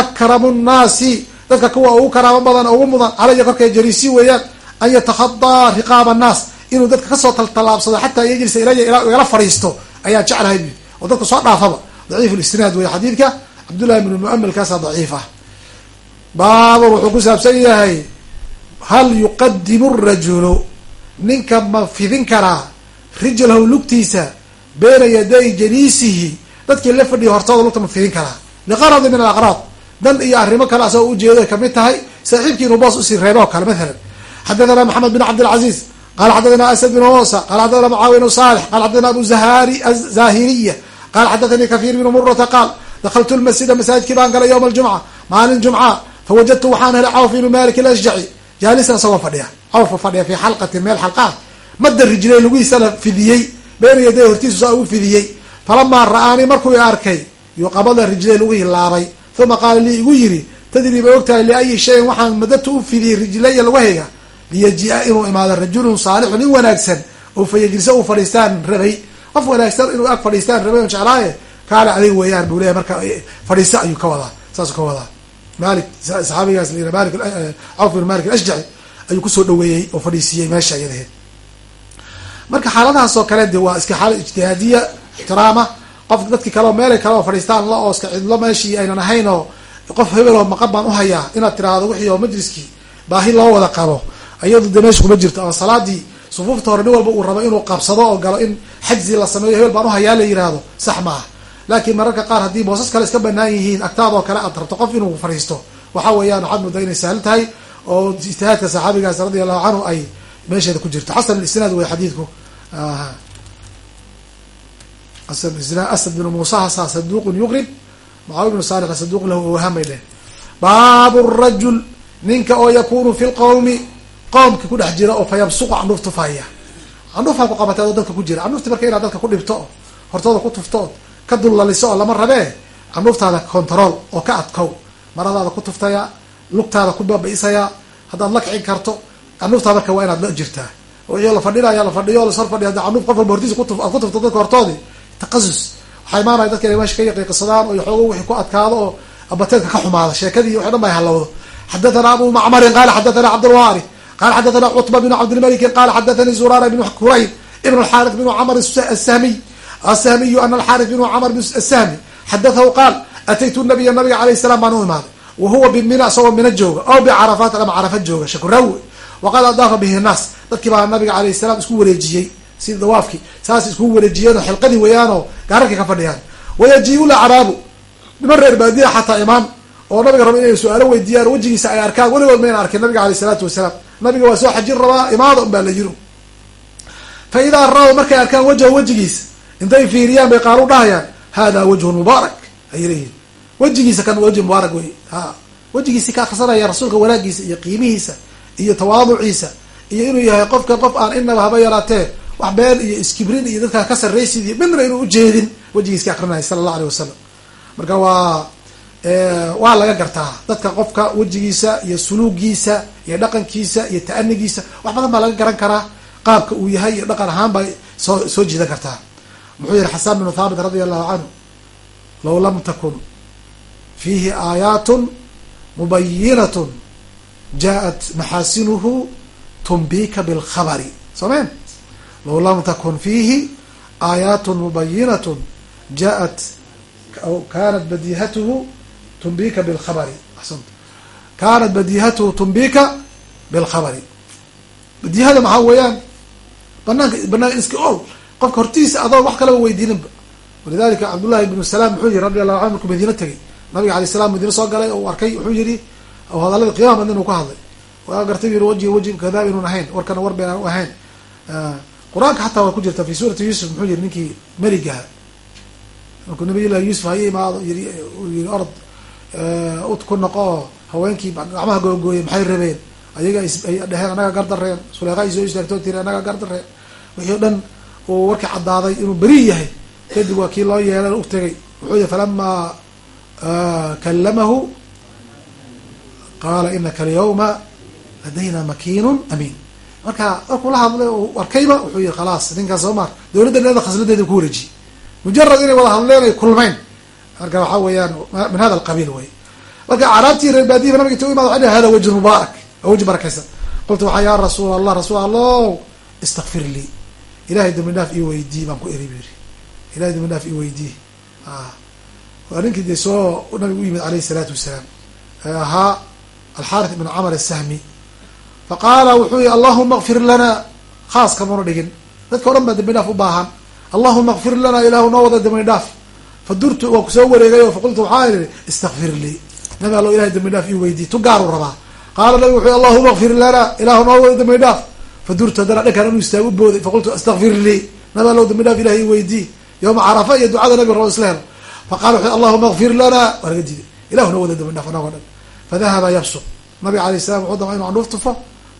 akramu nnaasi dadka kuwa ugu karaamo badan ugu mudan calaya korkay jaliisi weeyaan an yatakhadaa riqaaba annaas inuu dadka ka soo taltallaabsado xataa yajlisa ilaya igala fadhiisto ayaa jeclahay bu oo dadka soo dhaafaba daciif lisnaad wey xadiidka cabdullahi bni muamal kaasa daciif ah baabun wuxuu ku saabsan yahay hal yuqadimu rajulu ninka ma fidin karaa rijlahu lugtiisa beena yaday jaliisihi dadkii la fadhiya hortooda lugta ma fidin karaa. Liqaradi min alaqraad dan iyo arrimo kale asagoo ujeedo ay ka mid tahay. Saaxiibkii inuu boos u sii reebo oo kale mathalan. Xadathana maxamed bin cabdilcaziz qala xadathana asad bin muusa qala xadathana mucaawiya bnu salix qala xadathana abu zahari azahiriya qala xadathanii kahiir bnu murata qaal dakaltu lmasjida masaajidkii baan galay yowma aljumca maalin jumca fawajadtu waxaan helay cawf ibnu malik alashjaci. Jaalisan isagoo fadhiya. Cawfa fadhiya fi xalqatin meel xalqaa madda rijlay lugihiisa la fidiyey beena yaday hortiisu saa ugu fidiyey. Falamaa ra'aanii markuu i arkay yuqabada rijlay lugihii laabay uma qaala lii igu yiri tadrii ba ogtahay liayi shayin waxaan madatu u fidiyey rijlaya lugahayga liyajia inuu imaado rajulun saalixun in wanaagsan oo fayajlisa u fadhiistaan rabay. Qof wanaagsan inuu ag fadhiistaan rabay on jeclaaye kaale adig weeyaan buu leeyahy marka fadhiiso ayuu ka wadaa saasuu ka wadaa. Malik saxaabigaas mali cawf bin malik alashjaci ayuu ku soo dhaweeyey oo fadhiisiiyey meesha iyadaheed marka xaaladahaas oo kale de waa iska xaalad ijtihaadiya ixtiraama. Qof dadki kale oo meelay kale fadhiistaan la oo iska cidlo meeshii aynan ahayn oo qof hebel oo maqan baan uhayaa inaad tiraahdo wixii oo majliskii baahi loo wada qabo. Iyadu de meesha kuma jirto ama salaadii sufuufta hore nin walba uu rabo inuu qabsado oo galo in xajzi la sameeyo hebel baan uhayaa la yihahdo sax maaha. Laakiin mararka qaar haddii boosas kale iska banaan yihiin agtaadoo kale aad rabto qof inuu fadhiisto. Waxa weeyaan waxaad moodaa inay sahal tahay oo ijtihaadka saxaabigaas radia allahu canhu ay meesheeda ku jirto xasan isnaad wey xadiidku. Asad bn muusahasa saduqun yuqrib mucaawi bnu saalix saduqun lahu awhaan bay dhehen baabu rajul ninka oo yakunu fi lqowmi qoomki ku dhex jira oo fa yabsuqu candhuuf tufaya candhuufaa ku qabatay oo dadka ku jira. Candhuufti marka inaad dadka ku dhibto o hortooda ku tufto ood ka dullaliso oo lama rabee candhuuftaada control oo ka adkow. Maradaada ku tuftaya lugtaada ku baba-isaya haddaad la kicin karto candhuuftaa marka waa inaad la jirtaa wixii la fadhinaya la fadhiyo o lashor fadhiya candhuuf qof walba hortiisa aad ku tufto dadka hortoodii taqasus waxaa imaanaya dadka inay meesha ka yaqiiqisadaan oo xoogo wixii ku adkaado oo abateedka ka xumaada. Sheekadii waxay dhan ba ay halowdo xadathana abu macmarin qala xadathana cabdulwaari qala xadathana cutba bn cabdilmalikin qala xadathani zurara bn kurayb ibn alxaarith bn camr asahmiy asahmiyu ana alxaarith bn camr asahmi xadathahu qaal ataytu nabiya nabiga alayh salam baan u imaaday wa huwa bimina isagoo mina jooga aw bicarafaat ama carafa jooga. Shakuraawe waqad adaafa bihi naas dadkii baa nabiga alayh salam isku wareejiyey sida dawaafkii saas iskugu wareejiyeen oo xilqadii weeyaanoo gaararkii ka fadhiyaan wayajiiu lacraabu niman reer baadiya xataa imaan oo nabiga raba inay su'aalo weydiiyaan wejigiisa ay arkaan weligood mayna arkin nabiga aleyh isalaatu wasalaam nabiga waa soo xajin rabaa imaada un baa la yiri fa idaa ra-w markay arkaan wajha wejigiisa intay fiiriyaan bay qaalu dhahayaan hada wajhun mubaarak ayay leeyihiin wejigiisa kan wajhi mubaarak wey ha wejigiisi ka akrisanaya rasuulka wanaagiisa iyo qiimihiisa iyo tawaaduciisa iyo inuu yahay qofka qof aan inaba haba yaraatee wax been iyo iskibrin iyo dadkaa ka sarraysid iyo midna inuu ujeedin wejigiis ka akrinaya sala allah aleyh wasalam marka waa waa laga gartaa dadka qofka wejigiisa iyo suluugiisa iyo dhaqankiisa iyo ta'anigiisa wax badan baa laga garan karaa qaabka uu yahay iyo dhaqan ahaan bay soo soo jiidan kartaa. Muxuu yihi xasan bnu thaabit radi allahu canhu law lam takun fiihi aayaatun mubayinatun jaaءat maxaasinuhu tumbika bilkhabari soomeen law lam takun fiihi aayaatun mubayinatun jaaءat kanat badihatuhu tumbika bilkhabari axsant kanat badihatuhu tumbika bilkhabari badihada maxaa weeyaan banaanka banaan iska ol qofka hortiisa adoo wax kalaba weydiininba walidalika cabdullahi ibnu salaam muxuu yihi radi allahu anhu markuu madiina tegay nabiga alay salam madiine soo galay oo arkay wuxuu yihi hadalada qiyaama madin uu ka hadlay. Waa gartay yiri waji waji kadaab inuun ahayn warkana war been ahayn. Qur'aanka xataa waa ku jirta fi suurati yuusuf muxuu yihi ninkii meligaha markuu nabiy llahi yuusuf haya imaado yiri yiri orod ud ku noqo haweenkii gacmaha googooyay maxay rabeen? Ayaga ay dheheen anaga gardareen suleyqa ay soo istaagtoo tiri anaga gardareen wixii o dhan uu warkii caddaaday inuu beri yahay. Kadib waa kii loo yeelay u tegay. Wuxuu yihi falamaa kalamahu qaala inaka alyawma ladayna makiinun amiin. Marka markuu la hadlay arkayba wuxuu yihi khalaas ninkaas soo maar. Dawladda dheeda khasladeeda ku wareejiyey mujarad inay wada hadleen ay kulmeyn marka waxaa weeyaan min hada alqabiil wey marka acraabtii reer baadiyiba nabiga inta u imad waa hada wajhu mubaarak. Waa wajhi barakaysan. Qultu waxaa ya rasuul allah rasuul allah istakfir lii. Ilahay dambi dhaaf ii weydii baan ku eri bu yiri ilahay dambi dhaaf ii weydii waa ninkii dee soo nabigu u yimid alayhi salaatu wasalaam. Ee ahaa alxaarith ibn camar asahmi faqaala wuxuu yihi allahuma kfir lana. Khaas kamuna dhigin. Dadka o dhan baa dambi dhaaf u baahan. Allahuma kfir lana ilaahu noo wada dambi dhaaf. Fadurtu waa ku soo wareegay o faqultu waxaa ihi istakfir lii nabi allo ilahay dambi dhaaf ii weydii tu gaaru rabaa. Qaala nabigu wuxuu allahuma kfir lana ilaahu noo wada dambi dhaaf. Fadurtu haddana dhankan inu istaag u booday faqultu astakfir lii nabi allow dambi dhaaf ilahay ii weydii yowma carafa iyo ducada nabi rabo isla helo faqala wuxu allahuma kfir lana. Waa laga diiday ilahu noo wada dhaaf anagoo dhan fadahaba yabsuq nabiga alayh salam wuxuu dama inu candhuuf tufo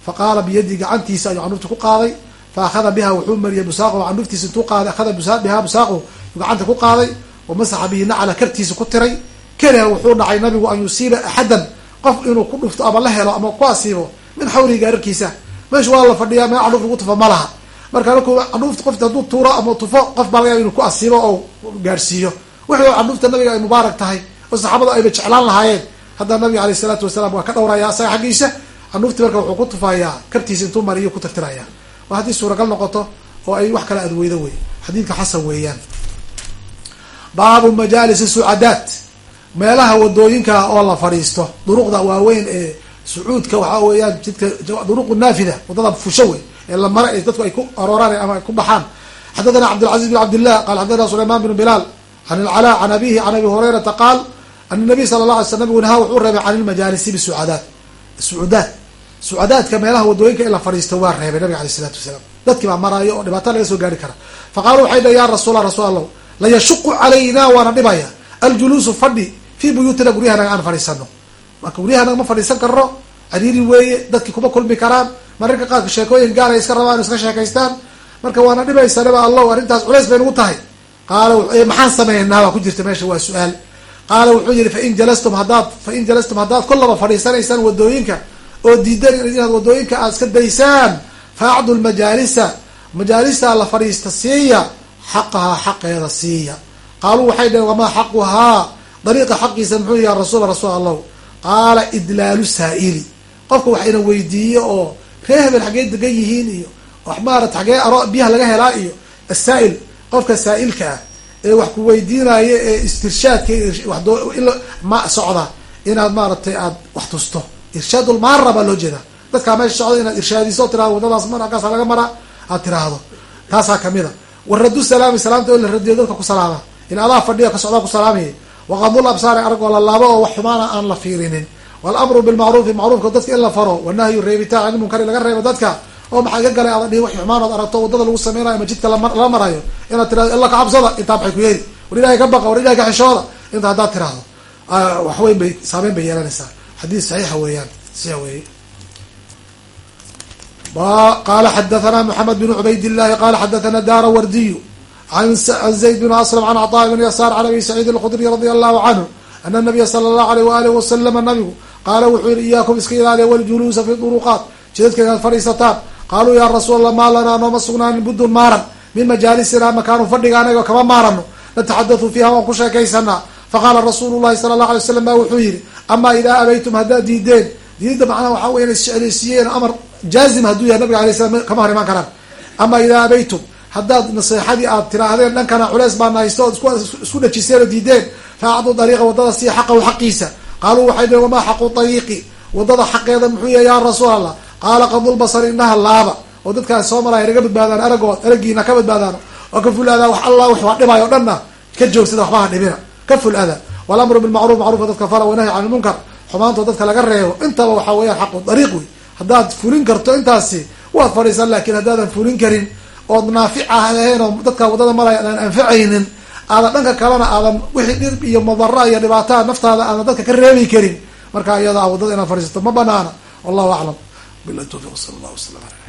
faqaala biyadii gacantiisa ayuu candhuufta ku qaaday fa akhada biha wuxuu mariyay busaaqahu candhuuftiisa intuu qaaday akhada biha busaaqahu gacanta ku qaaday wamasaxa bihi nacla kartiisa ku tiray keliha wuxuu dhacay nabigu an yusiiba axadan qof inuu ku dhufto ama la helo ama ku asiibo min xawlihi gaararkiisa meesha waa la fadhiyaa meel candhuuf lagu tufo ma laha marka markuu candhuufta qofti hadduu tuuro ama tufo qof baa laga yaaba inuu ku asiibo oo gaarhsiiyo wixii candhuufta nabiga ay mubaarak tahay oo saxaabadu ayba jeclaan lahaayeen haddana nabiga aleyh isalaatu wasalaam waa ka dhowraya asaga xaggiisa candhuufti marka wuxuu ku tufayaa kartiisa intuu mariyo ku tirtiraya. Waa haddii suuragal noqoto oo ay wax kala adweydo wey xadiidka xasan weeyaan. Baabu majaalis sucadaat meelaha waddooyinka oo la fadhiisto. Duruqda waaweyn ee sucuudka waxaa weeyaan jidka duruq naafida waddada fusho wey ee la mara dadku ay ku arooraan ama ay ku baxaan. Xadathana cabdilcaziz bin cabdillah qala xadathana sulayman bin bilaal can ilcalaa can abihi can abi hurayrata qaal an nabiy sala la alay sl nabigu nahaa wuxuu reebay can ilmajaalisi bisucadaat sucudaat sucadaadka meelaha waddooyinka in la fadhiisto waa reebay nabiga aleyh isalaatu wasalaam dadkii baa maraayo oo dhibaato laga soo gaari kara faqaalu waxay dhahen ya rasuula rasuul allah layashuqu calayna waana dhibaya aljuluusu fadhi fii buyuutina guryahanaga aan fadhiisano marka guryahanaga ma fadhiisan karno cariiri weeye dadkii kuma kulmi karaan mararka qaarka sheekooyin gaalay iska rabaan iska sheekaystaan marka waana dhibaysanaba allahu arrintaas culays bay nagu tahay qaala maxaan sameynaa waa ku jirta meesha waa su'aal qaala wuxuu yihi fain jalastum haddaad fain jalastum haddaad kollaba fadhiisanaysaan waddooyinka oo diidan inaad waddooyinka aad iska daysaan faacdu lmajaalisa majaalista la fadhiista siiya xaqahaa xaqeeda siiya. Qaaluu waxay dhaheen wamaa xaquhaa? Dariiqa xaqiisa muxuu ya rasuul rasuul allahu. Qaala idlaalu saa'ili. Qofka wax ina weydiiyo oo ree hebel xaggee degan yihiin iyo wax maarata xaggee aro biyaha laga helaa iyo asaa'il qofka saa'ilka ah ee wax ku weydiinaayo ee istirshaadka ma socda inaad maaratay aad wax tusto. Irshaadulmaara baa loo jeedaa. Dadkaa meesha socda inaad irshaadiso tirahdo wadadaas mar halkaasa laga maraa aad tiraahdo. Taasaa ka mid a waradu salaami salaamta oo la radiyo dadka ku salaama. In adaa fadhiya ka socdaa ku salaamayay waqadul absaari aragoo la laabo oo wax xumaana aan la fiirinin. Walamru bilmacruufi macruufka dadka in la faro. Wanahyu reebitaan ani munkari laga reebo dadka oo maxaa ka galay aada wax xumaanood aragto waddada lagu sameynayo ama jidka la marayo inaad tirahdo illa ka cabsada intaa maxay ku yeeli. War ilahay ka baqa war ilahay ka xishooda inta haddaad tirahdo wax weyn bay saameyn bay yeelanaysaa. Xadiis saxiixa weeyaan sia weeye. Qala xadathana mxamed bn cubayd llahi qala xadathana dara wardiyu an zayd bn aslam an cطaa bn yasaar can abi saciid alkhudriy radi allahu canhu ana nabiya sala allahu alayh waalih wasalama nabigu qaala wuxuu yihi iyaakum iska ilaaliya waljuluusa fi duruqaat. Jidadka inaad fadhiisataan qaaluu ya rasuul allah maa lanaa nooma sugnaanin buddun maaran min majaalisina makaanu fadhiga anago kama maarano nataxadathu fiiha waan ku sheekaysanaa faqaala rasuulu llahi sala allahu alay slam ba wuxuu yihi amaa idaa abaytum haddaad diideen diidda macnaha waxaa weya isjecleysiiyeen amar jaazim hadduu yahay nabiga alay slam kama hor imaan karaan ama idaa abaytum haddaad naseexadii aad tiraahdeen dhankana culeys baana haysto ood isku dhajiseen oo diideen fa acdu dariiqa waddada siya xaqahu xaqiisa qaaluu waxay dheen wamaa xaqu dariiqi waddada xaqeeda muxuu yahay ya rasuul allah qaala qadulbasari indhaha laaba. Oo dadkaas soo maraya naga badbaadaan aragood aragiina ka badbaadaan. Oo ka ful adaa wax allah wax waa dhibaayo o dhanna. Ka joogsada waxbaha dhibina. Ka ful ada walamru bilmacruuf macruufka dadka fala wanahyi can ilmunkar xumaantoo dadka laga reebo. Intaba waxaa weeyaan xaqu dariiq wey haddaad fulin karto intaasi waad fadhiisan laakin haddaadan fulin karin ood naafic ahayn oo dadka waddada maraya aan anfacaynin aadan dhanka kalena aadan wixii dhir iyo madara iyo dhibaataa naftaada aadan dadka ka reebi karin. Marka iyada waddada inaad fadhiisato ma banaana. Wallahu aclam bilahi tawfiq sala allah waslam aleyh